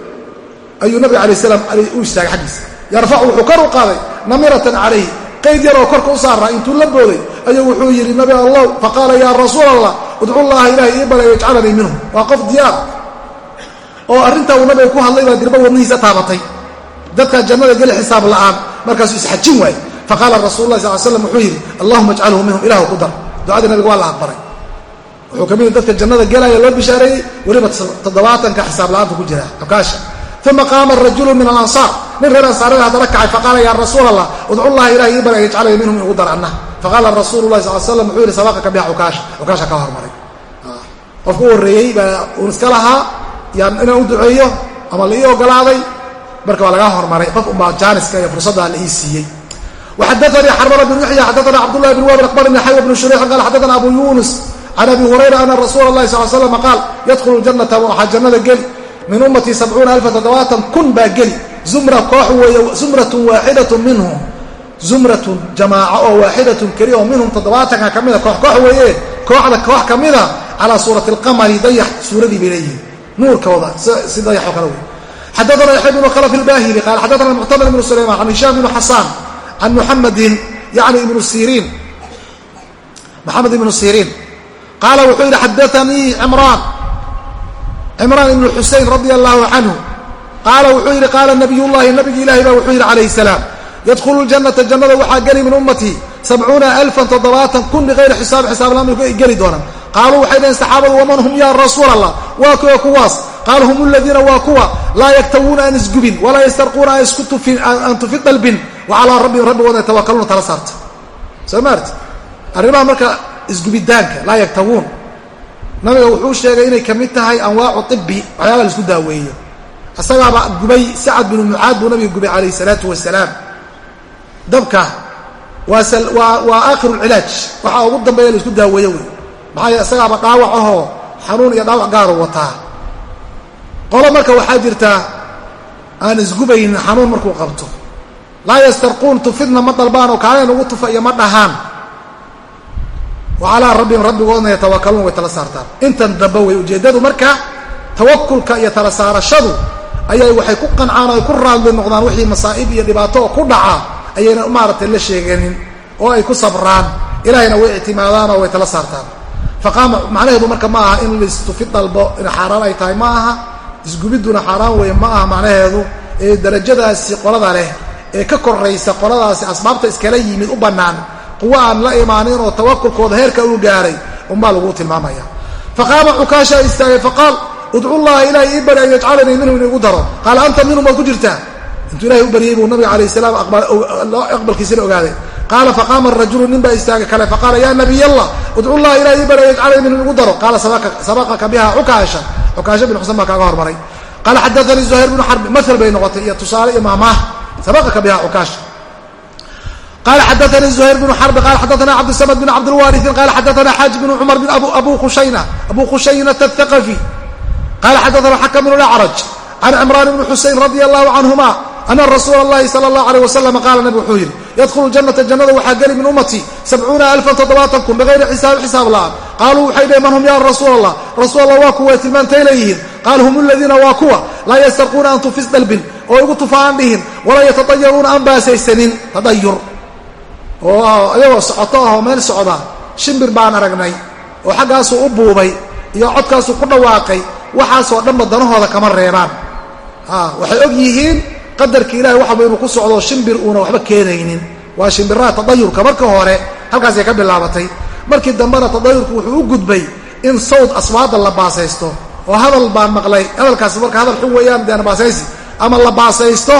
ayuu nabiga alay slam u istaagay xaggiisa. Yarfacu wuxuu kor u qaaday namiratan calayh qayd yar oo korka u saaraa intuu la booday ayuu wuxuu yidhi nabi allah faqaala yaa rasuul allah udcu llaha ilahay ii baray yajcalanii minhum waa qof diyaar oo arrintaa uu nabiga ku hadlay baa dirba wadnihiisa taabatay. Dadkaa jannada geli xisaab la'aan markaasuu isxajin waayey. Faqaala rasul lah sal slam wuxuu yidhi allahuma ajcalhu minhum ilahu ku dar. Ducadii nabiga waa la aqbaray wuxuu ka mid dadka jannada gelaya loo bishaareeyey weliba toddobaatanka xisaab la'aanta ku jira. Abkaasha uma qaama rajulu min alansaar. Nin reer ansaarada haddana kacay faqaala ya rasuul allah udcu llaha ilahi ii bara yajcalanii minhum igu dar anna faqaala rasuulu lahi sal slam wuxuu yidhi sabaqaka biha cukaasha cukaasha ka hormaray. Qofka u horreeyey baa uun iska lahaa yaan inaan u duceeyo ama la ii ogolaaday marka waa lagaa hormaray. Qof unbaa jaaniska iyo fursaddaa la ii siiyey. Waxadaanii xarmana bn yaxya xadaana cabdullahi bn wabr akbarani xaywa bnu shureyxin qala xadaana abu yunus can abi hurayra ana rasuula اllahi sal slam qaal yadkhulu janata waxaa jannada geli min ummatii sabcuuna alfa toddobaatan kun baa geli. Zumra koox weeye zumratun waaxidatun minhum. Zumratun jamaaco oo waaxidatun keliya oo minhum toddobaatanka ka mida koox koox weeye. Kooxda koox ka mida calaa suurati alqamari dayax suuradii bay leeyihiin nuurkooda si dayax oo kale wey xadaana yaxya bnu khalaf ilbaahili qaala xadaana muctamir ibnu sulayman can hishaam ibnu xasaan can muxamedin yani ibnu siriin. Maxamed ibnu siriin. Qaala wuxuu yidhi xadaanii cimraan cimraan ibnu xusein radia allahu canhu qaala wuxuu yidhi qaala nabiyullahi nabigi ilahi ba wuxuu yidhi calayhi salaam yadkhulu ljannata jannada waxaa geli min ummatii sabcuuna alfan toddobaatan kun bikayri xisaab xisaab laan bay geli doonaan. Qaaluu waxay dhaheen saxaabadu waman hum ya rasuul allah waa kuwa kuwaas. Qaala hum aladiina waa kuwa. Laa yaktawuuna aan isgubin walaa yastarquuna aan isku aan tufi dalbin wa rabbihim rabbigooda yatawakaluuna tala saarta soo maarti arrimaha marka isgubitaanka laa yaktawuun nabiga wuxuu sheegay inay ka mid tahay anwaacu ibi waxyaaba la isku daaweeyo isagaaba gubay sacad binu mucaad buu nabiga gubay calayh salaatu wasalaam. Dabka waa aakhiru lcilaaj waxaa ugu dambeeya la isku daaweeyo wey. Maxaa isagaaba dhaawac ahoo xanuun iyo dhaawac gaaru wataa. Qolo marka waxaa jirtaa aan isgubaynin xanuun markuu qabto. Laa yastarquun tufidna ma dalbaan oo kaalin ugu tufa iyo ma dhahaan wa calaa rabbihim rabbigoodna yatawakaluun way tala saartaan. Intan dambe wey ujeeddadu marka tawakulka iyo tala saarashadu ayay waxay ku qancaan oo ay ku raadli noqdaan wixii masaa'ib iyo dhibaato oo ku dhaca ayayna maaragtay la sheeganin oo ay ku sabraan. Ilahayna way ictimaadaan oo way tala saartaan. Faqaama macnaheedu marka ma aha in laistufi dalbo in xaaraan ay tahay ma aha. Isgubidduna xaaraan weeye ma aha macnaheedu. Ee darajadaasi qolada leh ee ka koraysa qoladaasi asbaabta iskala yimid u bannaan kuwa aan la imaanin oo tawakulkooda heerka uu gaaray unbaa lagu tilmaamaya. Faqaama cukaashaa istaagay faqaal udcu llaha ilahay ii bari an yajcalanii minhu in igu daro. Qaala anta minhum waad ku jirtaa? Intuu ilahay u baryey buu nabiga calayh salaam aqbalkiisina ogaaday. Qaala faqaama rajulu nin baa istaagay kale. Faqaala ya nabiy allah udcu llah ilaa ii bara yajcalani min igu daro. Qaala sabaqaka biha cukaasha cukaasha bin xusan baa kaaga hormaray. Qaala xadaanii zuhayr bnu xarbi maal bay noqotay iyo tusaale iyo maamaah sabaqaka biha cukaasha qala xadaanii zuhayr bnu xarbi qala xadaana cabdsamad bn cabdilwariثin qala xadaana xaaji bn cumar bin abu khushaynata athaqafi qala xadaana xakam bn acraj can cimraan bni xusein radi allahu canhuma ana rasuula اllahi sala اllah alيh wasalam qaala nabig wuxuu yidhi yadkhulu janata jannada waxaa geli min ummatii sabcuuna alfan toddobaatan kun bigayri xisaab xisaab la'aan qaaluu waxay dheheen man hum ya rasuul allah rasuul allah waa kuwa tilmaantay leeyihiin qaal hum aladiina waa kuwa laa yastarquuna an tufis dalbin oo igu tufa aan dhihin walaa yatatayaruuna aan baasaysanin tadayur oo ayagoo socoto ahoo meel socda shimbir baan aragnay oo xaggaasuu u buubay iyo codkaasuu ku dhawaaqay waxaasoo dhanba danahooda kama reebaan. Waxay og yihiin qadarka ilahay waxaba inuu ku socdo shimbir uuna waxba keenaynin. Waa shimbiraha tadayurka. Marka hore halkaasay ka bilaabatay. Markii dambena tadayurku wuxuu u gudbay in sawd aswaada la baasaysto oo hadal baan maqlay. Hadalkaasi marka hadal xun weeyaan deen baasaysi. Ama la baasaysto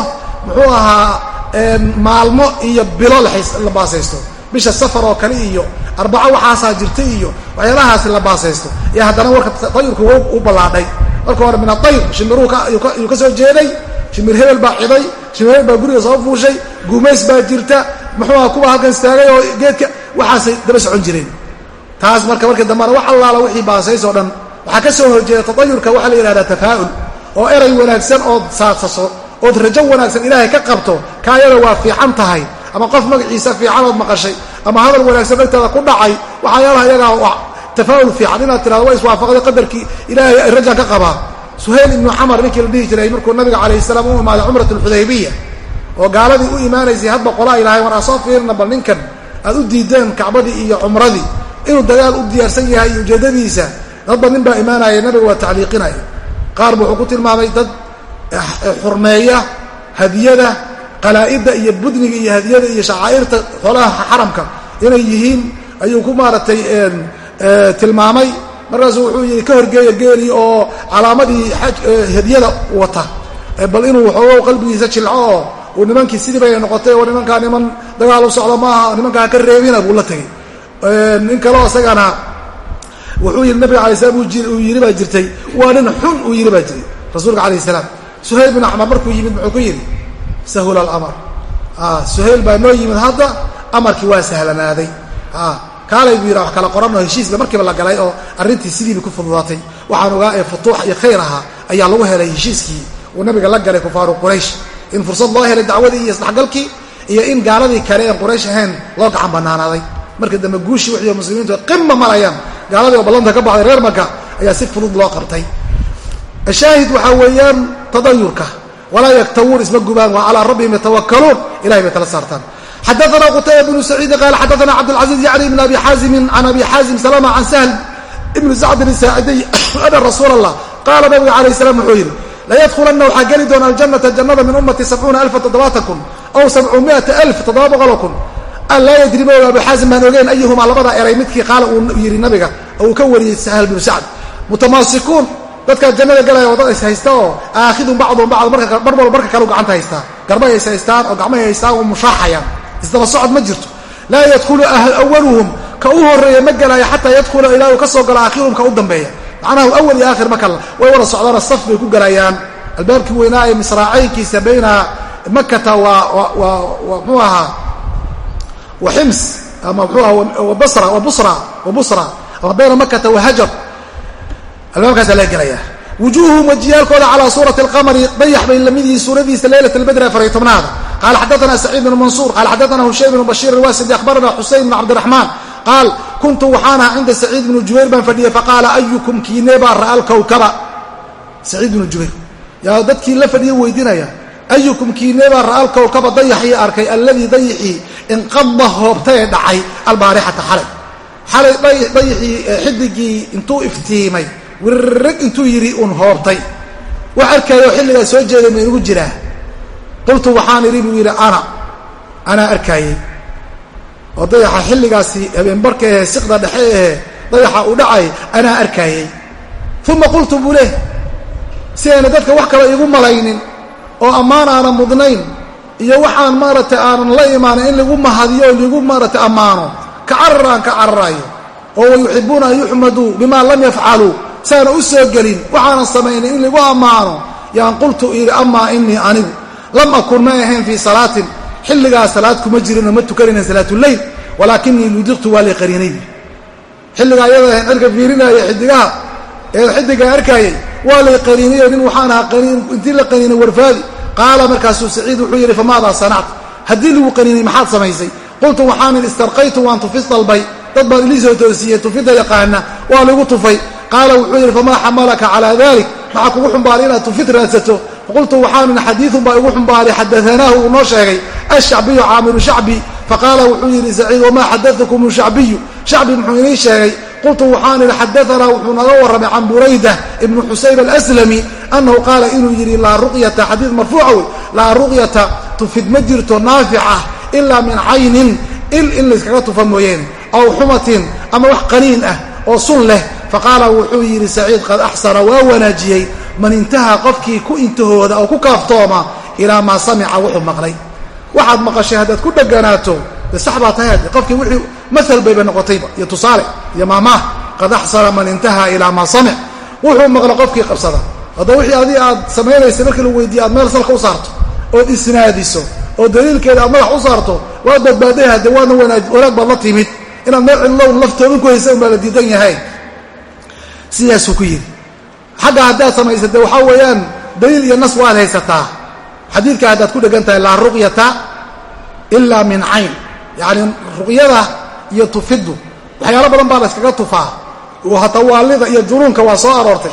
muxuu ahaa maalmo iyo bilo la baasaysto. Bisha safar oo kale iyo arbaco waxaasaa jirta iyo waxyaalahaasi la baasaysto. Iyo haddana warka tayurku u ballaadhay. Marka hore min atayr shimbiruhu yuu ka soo jeeday. Shimbir hebel baa ciday shimbir hebel baa guriga soo fuushay guumays baa jirta. Muxuu aha kuwa halkan istaagay oo geedka waxaasay daba socon jireen. Taas marka markii dambena wax allaala wixii baasays oo dhan waxaa ka soo horjeeda tadayurka waxaa la yidhahdaa tafaa'ul oo eray wanaagsan ood saadsaso ood rajo wanaagsan ilaahay ka qabto kaayada waa fiican tahay. Ama qof magaciisa fiican ood maqashay ama hadal wanaagsan dhagtaada ku dhacay waxyaalaha iyagaa tafaa'ul fiican inaad tirahdo waa iswaafaqday qadarkii ilaahay ay rajaan ka qabaa. Suhayl ibnu camar ninkii la dhihi jiray markuu nabiga calayh salaam u imaaday cumrat alxudaybiya oo gaaladii u imaanaysay hadba qolaa ilahay war aa soo fiirina bal ninkan aad u diideen kacbadii iyo cumradii inuu dagaal u diyaarsan yahay iyo ujeeddadiisa dadba nin baa imaanaya nabiga waa tacliiqinaya. Qaar bu wuxuu ku tilmaamay dad xurmeeya hadiyada qalaa'ida iyo budniga iyo hadiyada iyo shacaa'irta xoolaha xaramka inay yihiin ayuu ku maaragtay tilmaamay. Markaasu wuxuu yidhi ka horgeeya geeli oo calaamadii hadiyada wata. Bal inuu waxoogo qalbigiisa jilco oo uu nimankii sidii noqotay oo nimankaa niman dagaal u socdo maaha nimankaa ka reebina buu la tegey. Nin kaleo isagana wuxuu yidhi nabiga alay slam uu yidhi baa jirtay. Waa nin xun uu yidhi baa jiray rasuulka alayh salaam suhayl bin axmar markuu yimid muxuu ku yidhi sahula alamar. Suhayl baa noo yimid hadda amarkii waa sahlanaaday kaalay buu yidha wax kala qoranoo heshiisba markiiba la galay oo arrintii sidiiba ku fududaatay. Waxaan ogaa ee futuux iyo khayr ahaa ayaa lagu helay heshiiskii uu nabiga la galay kufaaru quraysh. In fursad loo helay dacwadii iyo isdhexgalkii iyo in gaaladii kale een quraysh ahayn loo gacan banaanaaday markii dambe guushii wixii muslimiintu qima marayaan gaaladii oo ballanta ka baxday reer maka ayaa si fudud loo qabtay. Shaahid waxaa weeyaan tadayurka. Walaa yaktawuun isma gubaan waa calaa rabbihim yatawakaluun ilahay bay tala saartaan. Xadaana qutayba bnu saciidi qaala xadaana cabdاlcaziiz yacni bn abi xaazimin can abi xaazim salama can sahl ibni sacdin isaacidiy ana rasuul allah qaala nabiga calayh salaam wuxuu yidhi layadkhulanna waxaa geli doona aljanata jannada min ummati sabcuuna alfa toddobaatan kun aw sabcumiata alf toddoba boqoloo kun an laa yadri ma oga abu xaazim baan ogeen ayuhumaa labadaa eray midkii qaala uu yidhi nabiga oo uu ka wariyey sahl bnu sacd. Mutamaasikuun dadkaa jannada galaya oo dad is haysta oo aakhidun bacdun bacd mar walba marka kale u gacanta haystaa garbahay is haystaan oo gacmahay haystaan oo mushaaxayaan isdaba socod ma jirto. Laa yadkhulu awaluhum ka u horreeya ma gelaayo xataa yadkhula ilaa uu ka soo galo aakhiruhum ka u dambeeya. Macnaha awal iyo aakhir ma kala way wada socdaana saf bay ku galayaan. Albaabkii weynaa ee misraacaynkiisa bayna makata waa mxuu ahaa? Wa xims ama mxuu aha basra wa busra wa busra. Ama bayna makata wa hajar albaabkaasaa laga gelaya. Wujuuhum wajiyaalkooda calaa suurati alqamari dayax bay lamidyihiin suuradiisa leylat albedri afariy tobnaada qaala xadaana saciid bn mansuur qaala xadaana hushaym bn bashiir alwasidi akhbarana xuseyn bn cabdiraxmaan qaal kuntu waxaan ahaa cinda saciid bni jubayr baan fadhiyey faqaala ayukum kiinee baa ra'a alkawkaba saciid bnu jubayr. Yaa dadkii la fadhiya weydiinaya ayukum kiinee baa ra'a alkawkaba dayaxii arkay alladii dayixii inqada hoobtay ee dhacay albaarixata xalay. Xalay dayaxii xidigii intuu iftiimay wirrag intuu yidhi uun hoobtay wax arkaayo xilligaa soo jeeday ma inugu jiraa? Qultu waxaan idhi buu yidhi ana anaa arkaayey. Oo dayaxa xilligaasi habeenbarka ehe siqda dhexe ehe dayaxa uu dhacay anaa arkaayey. Uma qultu buu leh si ayna dadka wax kale iigu malaynin oo ammaan aana mudnayn iyo waxaan maaragtay aanan la imaanin in lagu mahadiyo o lagu maaragtay ammaano ka carar aan ka cararayo oo wayuxibuuna an yuxmaduu bima lam yafcaluu saana u soo gelin waxaanan samaynin in lagu ammaano. Yaan qultu idhi amaa inii anigu lam akun ma ahayn fii salaatin. Xilligaa salaad kuma jirinoo ma tukanayna salaatuleyl walaakinii ludiqtu waa lay qariinay xilligaa iyada ahayn cirka fiirinaya xidigaha ee xidiga arkaayay waa lay qaniinayo nin waxaan ahaa intii la qaniinay warfaadi. Qaala markaasuu saciid wuxuu yidhi famaadaa sanacta haddii lagu qaniinay maxaad samaysay? Qultu waxaanin istarqaytu waan tufis dalbay. Dad baan ilii soo toosiyey tufidda yaqaana waa lagu tufay qaala wuxuu yidhi famaa xamalaka calaa dalik maxaa kugu xumbaaray inaad tufid raadsato faqultu waxaanin xadiiun baa igu xumbaaray xadaanaahu uu noo sheegay ashacbiyu caamiru shacbi faqaala wuxuu yidhi saciid wamaa xadaakum shacbiyu shacbi muxuu inii sheegay qultu waxaan idhi xadaanaa wuxuu naga warramay can burayda ibnu xusayb alslami annahu qaala inuu yidhi laa ruqyata xadiid marfuuca wey laa ruqyata tufid ma jirto naafic ah ilaa min caynin il in layskaga tufa mooyeene aw xumatin ama wax qaniin ah oo sun leh faqaala wuxuu yidhi saciid qad axsana waa wanaajiyey. Man intaha qofkii ku intahooda oo ku kaaftooma ilaa maa samica wuxuu maqlay. Waxaad maqashay haddaad ku dheganaato de tahay qofkii wixii maal bayba noqotayba iyo tusaale iyo maamaah qad axsana man intaha ilaa maa samic. Wuxuu maqla qofkii qabsada. Hadda wixii adi aad samaynaysay markii lagu weydiiye aad meel salka u saarto ood isnaadiso oo daliilkeeda aad madax u saarto waad badbaaday hadde waadna wanaag baad la timid. Inaad meel cidlown laftoodan ku haysa unbaa la diidan yahay sidaasuu ku yidhi. Xagga haddaad samaysa de waxaa weeyaan daliil iyo nas waad haysataa. Xadiidka haddaad ku dhegan tahay laa ruqyata ilaa min cayn. Yacni ruqyada iyo tufiddu. Waxyaalo badan baa la yskaga tufaa. Hatawaalida iyo junuunka waa soo aroortay.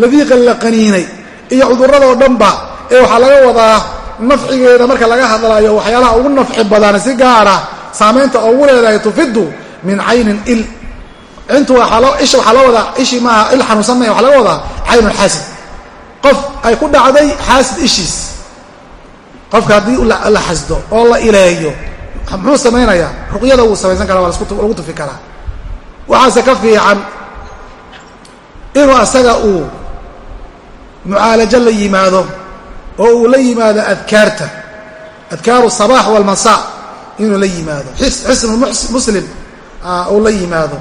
Ladiiqa la qaniinay iyo cudurradoo dhanba ee waxaa laga wadaa nafcigeeda marka laga hadlaayo waxyaalaha ugu nafci badan si gaara saamaynta ugu leedahay tufiddu min caynin il intu isha waxaa loo wadaa ishii maaha il xanuunsan maya waxa laga wadaa caynulxaasid qof ay ku dhacday xaasid ishiis. Qofka haddii la xasdo oo la ileeyo muxuu samaynayaa ruqyada wuu samaysan karaa waa lagu tufi karaa. Waxaase ka fiican inuu asaga uu mucaalajo la yimaado oo uu la yimaado adkaarta. Adkaaru sabaax walmasaa inuu la yimaado. Xisnu muslim uu la yimaado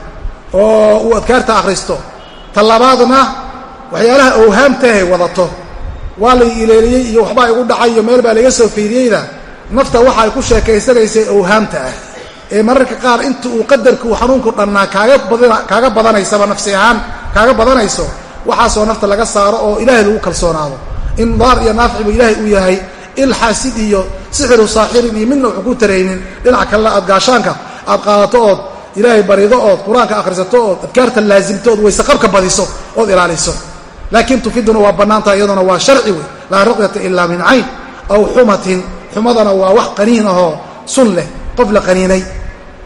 oo uu adkaarta akhristo. Talabaadna waxyaalaha owhaamtahay wadato. Waa lay ileeliyey iyo waxbaa igu dhacay iyo meel baa laga soo fiiriyeyda. Nafta waxa ay ku sheekaysanaysay owhaamta ah. Ee mararka qaar inta uu qadarka uu xanuunku dhannaa kaaga badanaysaba nafsi ahaan kaaga badanayso waxaasoo nafta laga saaro oo ilaahay lagu kalsoonaado. In daar iyo naaficibu ilaahay uu yahay. Il xaasid iyo sixiru saaxirin iyo midna wuxuu ku taraynin. Dhinaca kalena aad gaashaanka aad qaadato ood ilaahay barido ood qur'aanka akhrisato ood adkaarta laasimto ood wayseqabka badiso ood ilaaliso. Laakiin tufiduna waa bannaantaha iyaduna waa sharci wey laa ruqyata ilaa min cayn aw xumatin. Xumadana waa wax qaniin ahoo sun leh qof la qaniinay.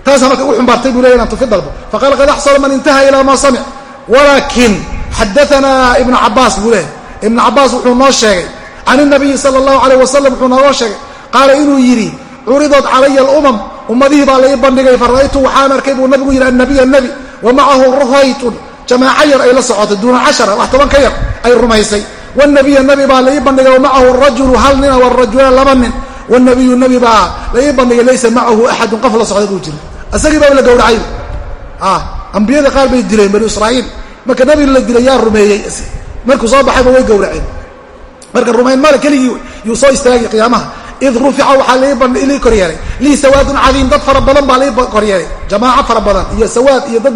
Taasaa marka u xumbaartay buu leya inaan tufi dalbo faqaala qad axsana man intaha ilaa maa samic. Walaakin xadaanaa ibnu cabaas buu leehay ibnu cabaas wuxuu noo sheegay can inabiyi sala allahu calayh wasalam wuxuu noogoo sheegay. Qaala inuu yidhi curidood calaya alumam ummadihii baa lai bandhigay fara'aytu waxaan arkay buu nabigu yidhi annabiya nebi wa macahu ruhaytun. Jamaaco yar ay la socotay duuna cashara wax toban ka yar ay rumaysay. Wnabiya nebi baa lai bandhigay wamacahu rajulu hal nina warajulaan laba nin. Wnabiyu nebi baa lai bandhigay laysa macahu axadun qof la socda buu jira isagii baa la gowracay. Ambiyada qaar bay dileen banu israa'iil. Marka nebi la dilay yaa rumeeyey markuu soo baxayba way gowraceen. Marka rumayn male keligii yuu soo istaagay qiyaamaha id rufica waxaa lii koryeelay lii sawaadun cadiim dad fara badan baa lii koryeelay jamaaco fara badan iyo sawaad iyo dad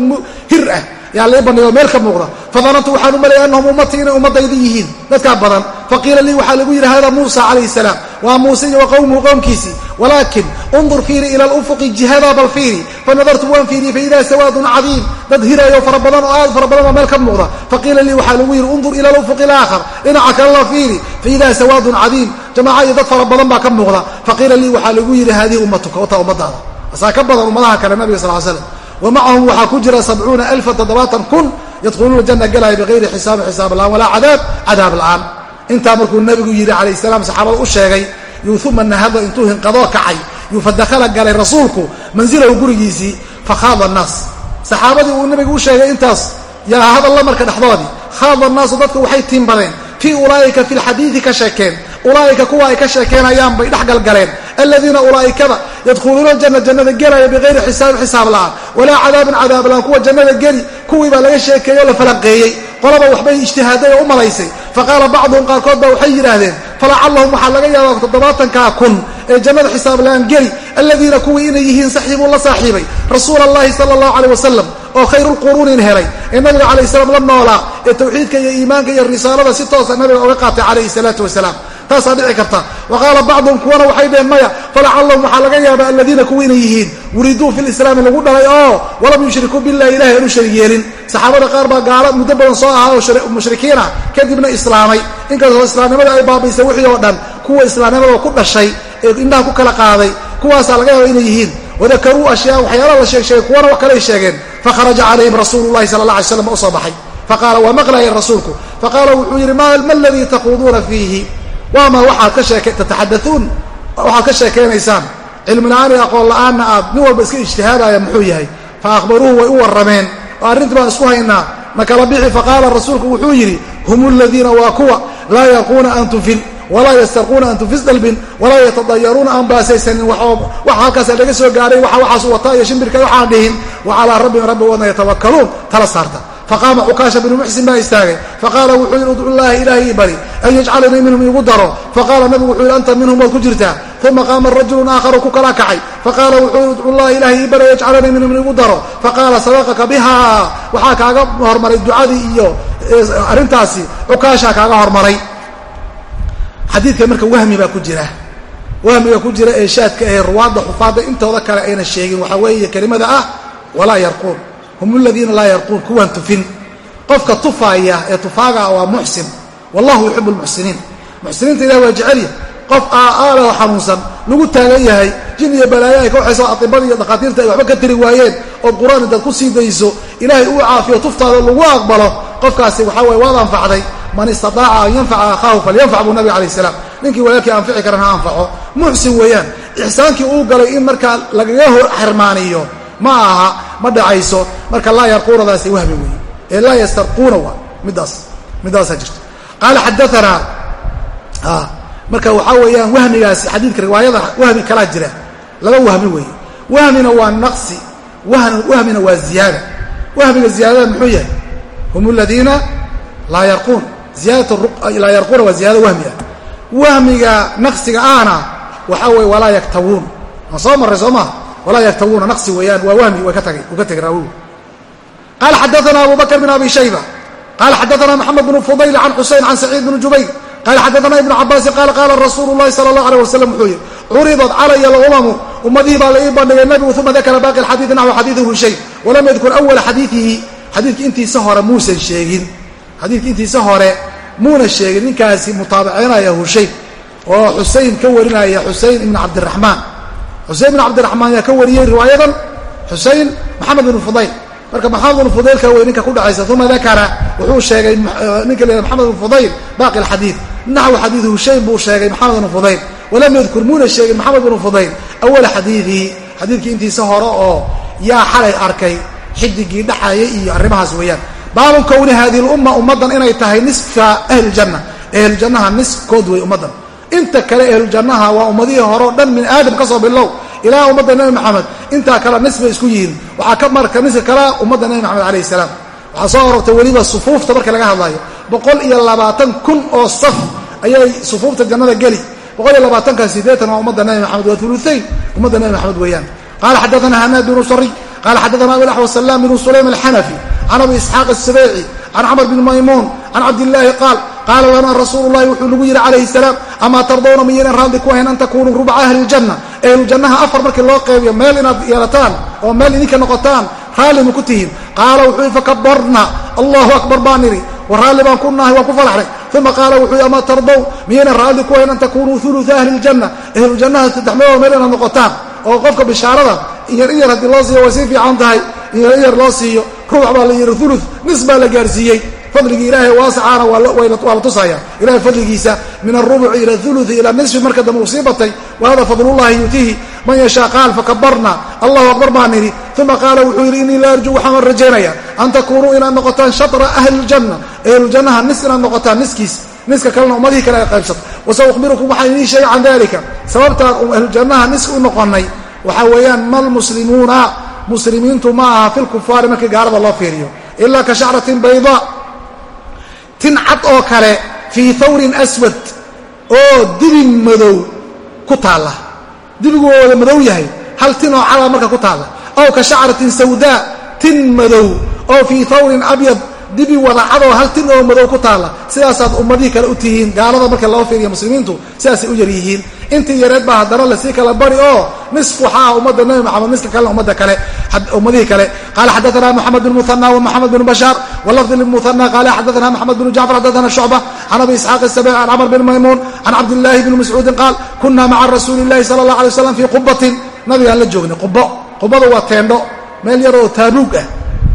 hir ah yaa lii bandhigo meel ka muuqda. Fadanantu waxaan u maleeyay annahum ummatii inay ummadaydi yihiin. Dadkaa badan faqiila lii waxaa lagu yidhi hada muusa calayhi salaam. Waa muuse iyo wa qowmuhu qowmkiisii walaakin undur fiiri ila alufuqi jihadaa bal fiiri. Fanadartu waan fiiriyey faidaa sawaadun cadiim. Dad hirayo fara badan oo aad fara badan oo meel ka muuqda. Faqiila lii waxaa lagu yidhi undur ila alufuqi alaakhar. Dhinaca kalena fiiri. Faidaa sawaadun cadiim. Jamaaca iyo dad fara badan baa ka muuqda. Faqiila lii waxaa lagu yidhi haadihi ummatuka wataa ummadaada asaa ka badan ummadaha kale nabiga sal slam wa macahum waxaa ku jira sabcuuna alfa toddobaatan kun yadkhuluuna janna galaya bikayri xisaabi xisaab la'aan walaa cadaab cadaab la'aan intaa markuu nabigu yidhi calayh salaam saxaabada u sheegay uma nahada intuu hinqadoo kacay fadakhala galay rasuulku mansilahu gurigiisii fakhaada annaas. Saxaabadii uu nabigu u sheegay intaas yaa hadalla marka dhexdoodii khaada annaasu dadku waxay tiimbadeen fii ulaa'ika fi lxadiidi ka sheekeen ulaa'ika kuwa ay ka sheekeenayaan bay dhex galgaleen. Aladiina ulaa'ikada yadkhuluuna aljanna jannada gelaya bikayri xisaabin xisaab la'aan. Walaa cadaabin cadaab la'aan. Kuwa jannada geli kuwii baa laga sheekeeyey oo la falanqeeyey qolaba waxbay ijtihaaday oo u malaysay. Faqaala bacduhum qaarkood baa waxay yidhaahdeen falacallahum waxaa laga yaabaa toddobaatankaa kun ee jannada xisaab la'aan geli. Aladiina kuwii inay yihiin saxiibuu la saaxiibay. Rasuula allahi sala allahu caleyh wasalam oo khayrulquruunin helay ee nabiga calayh salaam la noolaa ee tawxiidka iyo iimaanka iyo risaalada si toosa nabiga oga qaatay calayhi salaatu wasalaam taasaa dhici karta. Wa qaala bacduhum kuwana waxay dheheen maya falacallahum waxaa laga yaabaa aladiina kuwa inay yihiin wuriduu fi lislaami lagu dhalay oo walam yushrikuu billahi ilahay aanu sharig yeelin. Saxaabada qaar baa gaalo muddo badan soo ahaa oo mushrikiin kadibna islaamay. Inkastoo islaamnimada ay baabaysay wixii oo dhan kuwa islaamnimada ku dhashay ee indhaha ku kala qaaday kuwaasaa laga yaaba inay yihiin. Wadakaruu ashyaa waxyaalaha la sheeg kuwana wax kaley sheegeen. Fakharaja calayhim rasuulu llahi sala allah alay slam u soo baxay. Faqaala waa maqlayeen rasuulku? Faqaala wuxuu yidhi ma aladii taquuduuna fiihi waama waxaad ka sheeke tataxadauun waxaad ka sheekaynaysaan. Cilmi la'aan iyo aqoon la'aanna aad nin walba iska ijtihaadaya muxuu yahay. Fa akhbaruuhu way u warrameen. Oo arrintii baan isku haynaa. Nakala bixi faqaala rasuulku wuxuu yidhi hum aladiina waa kuwa laa yaquuna an tufil walaa yastarquuna an tufis dalbin walaa yatadayaruuna aan baasaysanin waxa halkaasa laga soo gaaray waxa waxaasu wataa iyo shimbirka waxaan dhihin wa calaa rabbihim rabbigoodna yatawakkaluun. Tala saarta faqaama cukaasha binu muxsin baa istaagay faqaala wuxuu yidhi udcu llaahi ilaahay ii bari an yajcalanii minhum iigu daro faqaala nabigu wuxuu yidhi anta minhum waad ku jirtaa uma qaama rajulun aakharu ku kala kacay faqaala wuxuu yidhi udcu llahi ilaahay ii bari an yajcalanii minhum iigu daro faqaala sabaqaka biha waxaa kaaga hormaray ducadii iyo arrintaasi cukaashaa kaaga hormaray xadiidka marka wahmi baa ku jira wahmiga ku jira ee shaadka ahe ruwaadda xufaadda intooda kale ayna sheegin waxaa weeye kelimada ah walaa yarquun hum aladiina laa yarquun kuwaan tufin qofka tufaaya ee tufaaga waa muxsin wallahu yuxibu lmuxsiniin muxsiniinta ilah waa jecelya qof aaleho xanuunsan lagu taagan yahay jin iyo balaayo ay ka waxayso atibada iyo dhakhaatiirta ay waxba ka tiri waayeen ood qur'aan intaad ku sii dayso ilaahay uu caafiyo tuftaada lagu aqbalo qofkaasi waxaa waye waad anfacday man istaaaca an yanfaca akhaahu falyanfac buu nabig alayh salaam ninkii walaalkii anfici karan ha anfaco muxsin weeyaan ixsaankii uu galay in markaa lagaga xirmaaniyo ma aha ma dhacayso. Marka laa yarquunadaasi wahmi weeye ee laa yastarquuna waa midaas midaasaa jirta qaala xadaanaa marka waxaa weeyaan wahmigaasi xadiidka riwaayada wahmi kalaa jira laba wahmi weeye. Wahmina waa naqsi wahmina waa ziyaada. Wahmiga ziyaadada muxuu yahay? Hum aladiina laa yarquun. Laa yarquuna waa ziyaada wahmi ah wahmiga naqsiga ahna waxaa weye walaa yaktawuun. Aan soo marray soo maha walaa yaktawuuna naqsi weeyaan waa wahmi way ka tagay uu ka tegay raawigu qaala xadaana abu bakr bn abi shayba qaala xadaana maxamed bn fudayl can xusayn can saciid bn jubayr qaala xadaana ibnu cabaasin qaala qaala rasuulu llahi sala allah aleh wasalam wuxuu yihi curidat calaya alumamu ummadihii baa la ii bandhigay nabigu uma dakara baaqi alxadiidi naxwu xadiidi hushayn walam yadkur awala xadiidihi xadiidki intiisa hore muusan sheegin xadiidki intiisa hore muuna sheegin ninkaasi mutaabacinaya hushayn oo xusayn ka warinaya xusayn ibn cabdiraxmaan xusein bin cabdiraxmaan yaa ka wariyey riwaayadan. Xusein maxamed bin fudayl. Marka maxamed bin fudaylka wey ninka ku dhacaysa uma dakara wuxuu sheegay ninka la maxamed bin fudayl baaqi alxadiid. Naxwu xadiidi hushayn buu sheegay maxamed bin fudayl. Walam yadkur muuna sheegin maxamed bin fudayl. Awala xadiidihi xadiidkii intiisa hore oo yaa xalay arkay xidigii dhaxaya iyo arrimahaas weeyaan. Baabu kowni hadihi lumma ummaddan inay tahay nisfa ahlijanna ahlujannaha niskood wey ummaddan inta kale ahlujannaha waa ummadihii hore o dhan min aadam ka soo bilow. Ilaa ummadda nebi maxamed. Intaa kale nis bay isku yihiin. Waxaa ka marka niska kalea ummadda nebi maxamed alayh salaam. Waxaa soo arortay weliba sufuufta marka laga hadlayo. Boqol iyo labaatan kun oo saf ayay sufuufta jannada geli. Boqol iyo labaatanka sideetan waa ummadda nebi maxamed waa uluayn ummadda nebi maxamed weeyaan. Qala xadaana hanaad binu sariy qala xadaana abilaxwa salaam binu sulaym alxanafi can abi isxaaq asabeyci can camr bn maymuun. Can cabdillaahi qaal qaala lana rasuulu llahi wuxuu nagu yidhi calayhi salaam amaa tardawna miyaynan raalli ku ahayn an takunuu rubaca ahli ljanna ahlujannaha afar markii loo qeybiyo meel inaad yeelataan oo meel idinka noqotaan raalli ma ku tihiin qaala wuxuu fakabarna allahu akbar baan nidhi wa raalli baan ku nahay waan ku falaxnay uma qaala wuxuu yidhi amaa tardow miyaynan raalli ku ahayn an takunuu uluثa ahli ljanna ahlujannaha saddex meelood meel inaad noqotaan oo qofka bishaarada inyar in yar haddii loo siiyo way sii fiican tahay inyar in yar loo siiyo ruuc baa la yidhi ulu nis baa la gaarsiiyey fadligii ilaahay waasacaana waa la tusaya. Ilahay fadligiisa min arubuci ila uluثi ila nisfi marka dambe uu sii batay wa hada fadlullahi yuutihi man yashaa qaal fakabarna allahu akbar baan nidhi. Uma qaala wuxuu yidhi inii la arju waxaan rajaynaya an takunuu inaad noqotaan shatra ahli ljanna ahlujannaha nis inaad noqotaan niskiis niska kalena ummadihii kale ay qaybsato. Wasa ukhbirukum waxaan idiin sheegay can dalika sababtaan ahlujannaha niski u noqonnay. Waxaa weeyaan malmuslimuuna muslimiintu ma aha fi lkufaari markii gaalada loo fiiriyo ilaa ka shacratin bayda tin cad oo kale fii thawrin aswad oo dibi madow ku taalla. Dibigu waa wada madow yahay hal tin oo cada marka ku taalla. Aw ka shacratin sawdaa tin madow. Oo fii thawrin abyad dibi wadacadoo hal tin oo madow ku taalla. Sidaasaad ummadihii kale u tihiin gaalada marka loo fiiriya muslimiintu sidaasay u yar yihiin intii yareed baa haddana la sii kala bari oo nisf waxaa ummadda nabi maxamed niska kalena ummadda kale ummadihii kale. Qaala xadaana moxamed bn muhana wmoxamed bn bashaar walafdi lmuhana qaala xadaana moxamed bn jacfar xadaana shucba can abi isxaaq isabi can camr bn maymuun can cabdillahi bni mascuudin qaal kuna maca rasuuli illahi sala allah alay waslam fii qubatin nabigaan la joognay qubo qubadu waa teendho meel yar oo taabuug ah.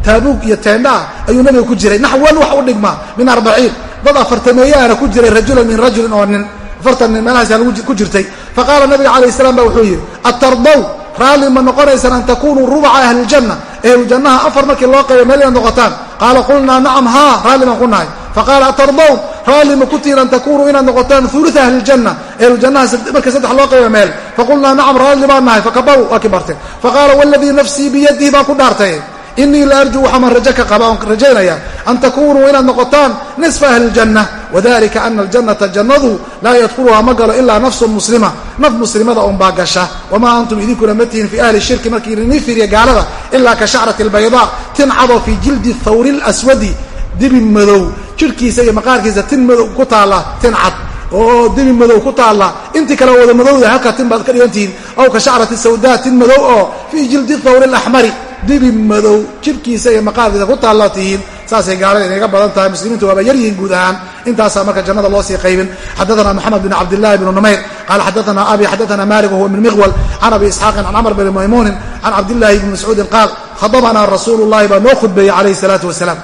Taabuug iyo teendho ah ayuu nabiga ku jiray. Naxwan wax u dhigmaa min arbaciin. Dad afartameeyaana ku jiray rajulan min rajulin oo nin afartan nin meelahaas ku jirtay. Faqaala nabiga calayh salaam ba wuxuu yidhi atardow raalli ma noqonaysaan an takunuu rubaca ahlijanna ahlujannaha afar markii loo qayba meel inaad noqotaan. Qaala qulnaa nacam haa raalli baan ku nahay faqaala atardow raalli ma ku tihin an takunuu inaad noqotaan uluثa ahlijanna ahlujannaha markii saddex loo qayba meel. Faqulnaa nacam raalli baan nahay fakabaru waa kibartay faqaala waladii nafsii biyadihi baan ku dhaartay inii la arjuu waxaamaan rajo ka qaba oon rajaynaya an takunuu inaad noqotaan nisfa ahli ljanna wadalika ana aljannata jannadu laa yadkhuluhaa ma galo ilaa nafsun muslima. Naf muslimada unbaa gasha. Wamaa antum idinkuna ma tihin fii ahli shirki markii idinii fiiriya gaalada ilaa ka shacrati albaydaa tin cadoo fii jildi thawri lswadi dibi madow. Jirhkiisa iyo maqaarkiisa tin madow ku taalla tin cad. Oo dibi madow ku taalla. Intii kale wada madowda halkaa tin baad ka dhigantihiin aw ka shacrati sawdaa tin madow oo fii jildi thawri alaxmari dibi madow jirhkiisa iyo maqaarkiisa ku taalla tihiin saasay gaalada inaga badan tahay muslimiintu waaba yaryihiin guud ahaan intaasaa marka jannada loo sii qaybin. Xadaana moxamed bin cabdillahi bn numayr qaala xadaana abi xadaana malik wahuwa min miqwal can abi isxaaqin can camr bni maymuunin can cabdillahi bni mascuudin qaal khadabanaa rasuulu llahi baa noo khudbeeyey calayhi salaatu wasalaam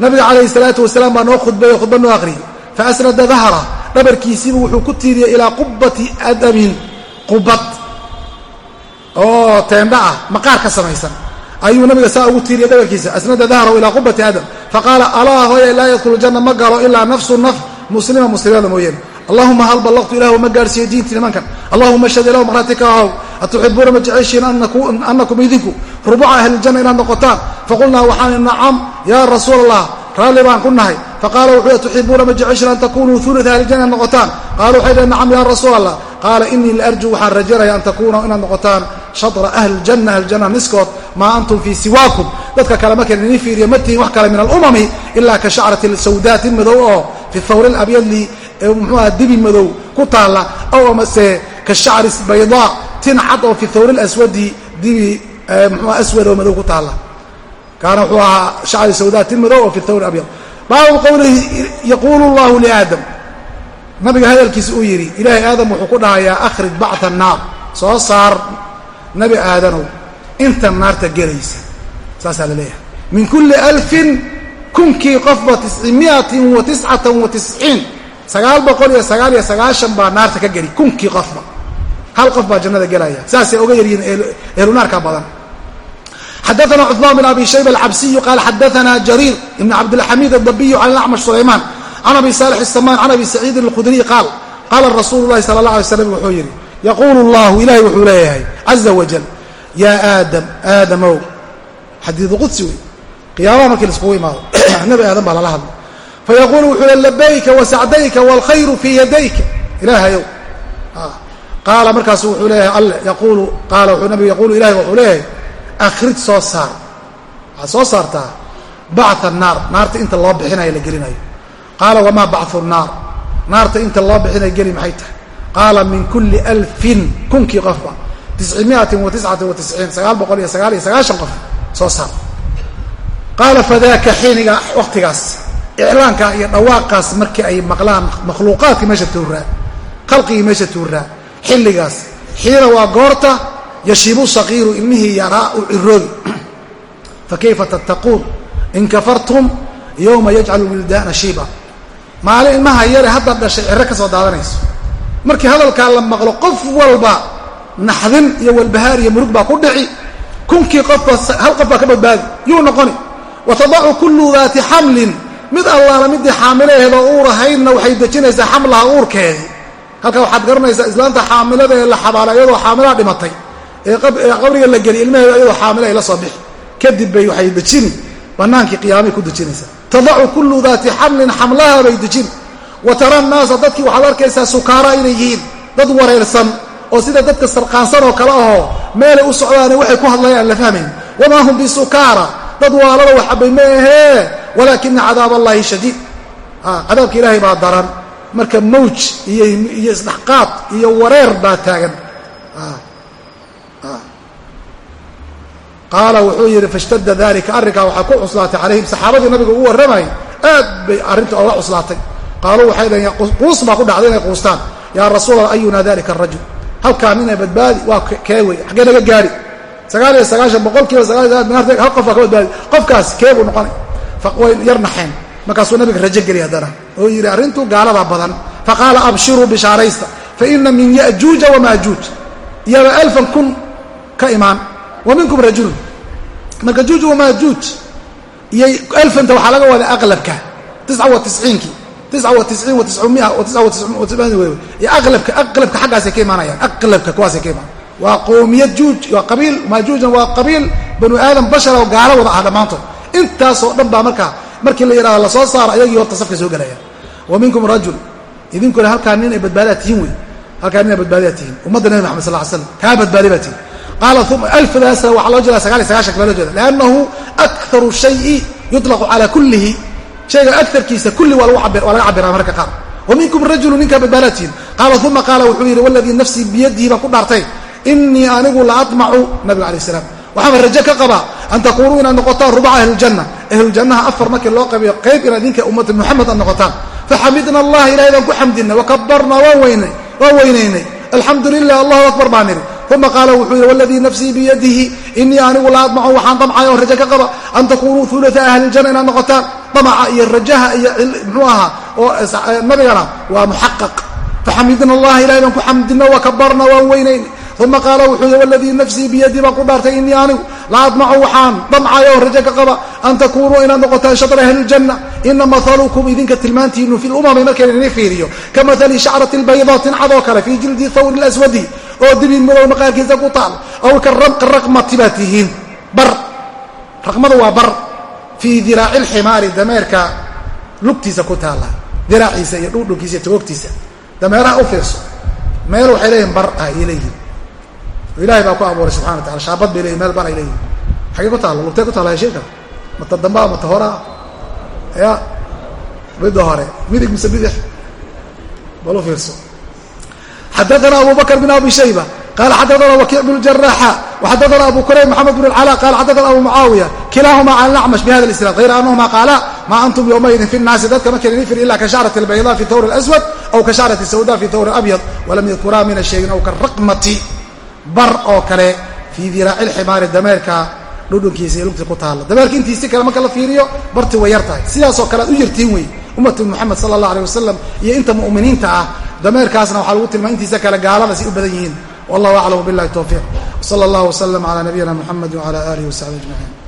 nabiga calayhi salaatu wasalaam baa noo khudbeeye khudba noo akhriyey faasnada dahra dhabarkiisiibu wuxuu ku tiiriyey ilaa qubati adamin qubad oo teendha ah. Maqaar ka samaysan. Ayuu nabiga saa ugu tiiriyey dhabarkiisa asnada dahrahu ilaa qubati adam faqaala alaa hooya laa yadkhulu janna ma galo ilaa nafsu naf muslima muslimada mooyaane allahuma hal ballaqtu ilahu ma gaarhsiiye diintii nimankan. Allahuma shad ilahu maqhratika ahow atuxibuuna ma jeceshiin anakum idinku. Rubuca ahlijanna inaad noqotaan. Faqulnaa waxaan nacam yaa rasuul allah raalli baan ku nahay. Faqaala wuxuu atuxibuuna ma jeceshiin an takunuu uluثa ahlijanna inaad noqotaan. Qaala waxay dhaheen nacam ya rasuul allah qaala inii laarju waxaan rajanaya an takuuna inaad noqotaan shatra ahli ljanna ahlijanna niskood maa antum fii siwaakum. Dadka kale marka idin fiiriya ma tihin wax kale min alumami ilaa ka shacrati sawdaati madow oo fi thawri labyadi muxuuaha dibi madow ku taalla ow amase ka shacri baydaa tin cad oo fi thawri laswadi dibi muxuuha aswad oo madow ku taalla. Kaana wuxuu ahaa shacri sawdaa tin madow oo fi thawri abyad baabu qowlihi yaquulu llahu liaadam nabiga hadalkiisa uu yidhi ilaahay aadam wuxuu ku dhahayaa akhrij bacta annaar soo saar nabi aadanow inta naarta gelaysa saasaa la leeyahay. Min kulli alfin kunkii qofba tiscimiatin wa tiscatan wa tisciin sagaal boqol iyo sagaal iyo sagaashan baa naarta ka geli kunkii qofba. Hal qof baa jannada gelaya saasay oga yaryihiin ehlunaarka badan. Xadaana cuثmaan bn abi shayba alcabsiyu qaal xadaana jariir ibn cabdilxamiid adabiyu can acmash sulaymaan can abi saalix isamaan can abi saciidin alkhudriy qaal qaala rasuulu lahi sala اla alay slam wuxuu yidhi yaquulu اllahu ilahay wuxuu leeyahay caza wajal yaa aadam aadamow xadiidu qudsi wey qiyaamaha markii laiskugu imaado nabi aadam baa lala hadla fayaquulu wuxuu le labayka wasacdayka wاlkhayru fii yadayka ilaahayow qaala markaasu wuxuu leeyahay alle yaquulu qaala wuxuu nabigu yaquulu ilahay wuxuu leeyahay akhrij soo saar waxaad soo saartaa bactha naar naarta inta loo bixinayo la gelinayo qaala wamaa bacthu naar naarta inta loo bixinayo geli maxay tahay qaala min kuli alfin kunkii qofba tiscimiatin wa tiscati wa tisciin sagaal boqol iyo sagaal iyo sagaashan qof soo saar. Qaala fadaaka xiiniga waktigaas iclaanka iyo dhawaaqaas markii ay maqlaan makhluuqaadkii meesha tuuraa khalqigii meesha tuuraa xilligaas xiina waa goorta yashibu saqiiru ilmihii yaraa u ciroogi fakayfa tattaquun? In kafartum yowma yajcalu wildaana shiiba. Maalin ilmaha yare markii hadalkaa la maqlo qof walba naxdin iyo walbahaar iyo murug baa ku dhici. Kunkii qofba qof baa ka badbaadi. Yuu noqoni. Wa tadacu kullu daati xamlin. Mid allaala midii xaamilaheed oo uur ahaydna waxay dejinaysaa xamlaha uurkeedii. Halkaa waxaad garanaysaa islaanta xaamilada ee la xabaala iyadoo xaamilaa dhimatay. Ee qabriga la geliy ilmaheeda iyadoo xaamila ay la soo bixi. Kadib bay waxay dejini. Bannaankii qiyaamay ku dejinaysaa. Tadacu kullu daati xamlin. Xamlaha bay dejin wa tara nnaasa dadkii waxaad arkaysaa sukaara inay yihiin. Dad wareersan oo sida dadka sarqaansan oo kale ahoo meelay u socdaane waxay ku hadlayaan la fahmayn wamaa hum bisukaara? Dad waalada waxabay ma ahee. Walaakina cadaab allaahi shadiid cadaabka ilaahay baa daran. Marka mawj iyo isdhexqaad iyo wareer baa taagan. Qaala wuxuu yidhi faishtada dalika arrinkaa waxaa ku cuslaatay calayhim saxaabadii nabiga ugu warramayay aad bay arrinta oga cuslaatay qaaluu waxay dhaheen quus baa ku dhacday inay quustaan. Yaa rasuulallah ayuna dalika arajul halkaa nina badbaadi waa kee wey xaggee naga gaari. Sagaal iyo sagaashan boqol kiiba sagaal hal qof baa ka badbaadi. Qofkaas kee buu noqonay? Way yar naxeen. Markaasuu nabiga rajo geliy haddana. Oo yidhi arrintu gaalada badan. Faqaala abshiruu bishaaraysta. Faina min yajuuja wamaajuuj iyaba alfan kun ka imaan. Wa minkum rajulun. Marka juuj wamaajuuj iyo alfanta waxaa laga wadaa aqlabka tisca wa tisciinkii aqlabka xaggaasay ka imaanayaan aqlabka kuwaasay ka imaan waa qowmiyad juuj waa qabiil maajuujan waa qabiil banu aadam bashara oo gaalo wada ah dhammaantood intaasoo dhan baa markaa markii la yidhahdo la soo saaro ayagii horta safka soo gelaya wa minkum rajul idinkuna halkaa nin ay badbaadaad tihiin wey halkaa nin ay badbaadaad tihiin ummadda nabi maxamed sal ly slam kaa badbaadi baa tihin qaala uma alfadaasa waxaa loo jeeda sagaal iyo sagaashan baa loo jeeda liannahu akharu shayi yuطlaqu calaa kullihi shayga agarkiisa kulli waa laga cabiraa marka qaar. Wa minkum rajulu ninkaa badbaadaad tihiin qaala uma qaala wuxuu yidhi waladii nafsii biyadihi ku dhaartay inii anigu la aطmacu nabiga alayh salaam. Waxaaba rajo ka qabaa an taquunuu inaad noqotaan rubaca ahlujanna. Ahlujannaha afar markii loo qabiyo qayb inaad idinka ummata muxamed aad noqotaan. Faxamidna allah ilahay baan ku xamdinay wakabarna waan weynaynay alxamdu lilah allahu akbar baan nidhi. Uma qaala wuxuu yidhi waladii nafsii biyadihi inii anigu la admacu waxaan damcaya oo rajo ka qaba an takuunuu ulaa ahlijanna inaad noqotaan damaca iyo rajaha iyo mxuu ahaa oo nabigana waa muxaqaq faxamidna allah ilahay baan ku xamdina wakabarna waan weynaynay uma qaala wuxuu yidhi waladii nafsii biyadii baan ku dhaartay inii anigu la admacu waxaan damcaya oo rajo ka qaba an takuunuu inaad noqotaan shatra ahlijanna ina maalukum idinka tilmaantiinu fi lumami markayn ini fiiriyo. Ka maali shacrati lbayda tincadoo kale fii jildi thawri laswadi oo dibin madow maqaarkiisa ku taal. Aw karaqmati baad tihiin. Bar. Raqmada waa bar fii diraaci lximaari dameerka lugtiisa ku taalla. Diraaciisa iyo dhudhunkiisa iyo tagoogtiisa dameeraha u fiirso. Meel waxay leeyihiin bar ah ay leeyihiin ilahay baa ku abuuray subxana wa shaabad bay leyihin meel bar ay leeyihiin xagee ku taalla? Lugtay ku taalla heshiin kara mata dambaa mata horaa ya midda hore. Midig mise bidix bal u fiirso. Xadaana abu bakr bn abi shayba qala xadaana wakiic bn jaraaxa waxadaana abu kurayb maxamed bn اlcala qala xadaana abu mucaawiya kilahuma can acmash bihada isnaad hayra anahuma qaala ma antum yowmaidin fi nnaasi dadka markayna nifir ila ka shacrati albayda fi thawr اlaswad aw ka shacrati sawda fi thawr abyad walam yadkuraa mina sheegin aw karaqmati bar oo kale fii diraaci lximaari dameerka dhudhunkiisa iyo lugta ku taalla dameerka intiisi kale marka la fiiriyo barti way yar tahay sidaasoo kale ad u yartiin wey ummatu moxamed sala allah aleh wasalam iyo inta mu'miniinta ah dameerkaasna waxaa lagu tilmaa intiisa kale gaalada si u badan yihiin wallahu aclam billahi towfiiq wsala allah wasalam calaa nabiyina muxamed wcala alihi wasaxbi ajmaciin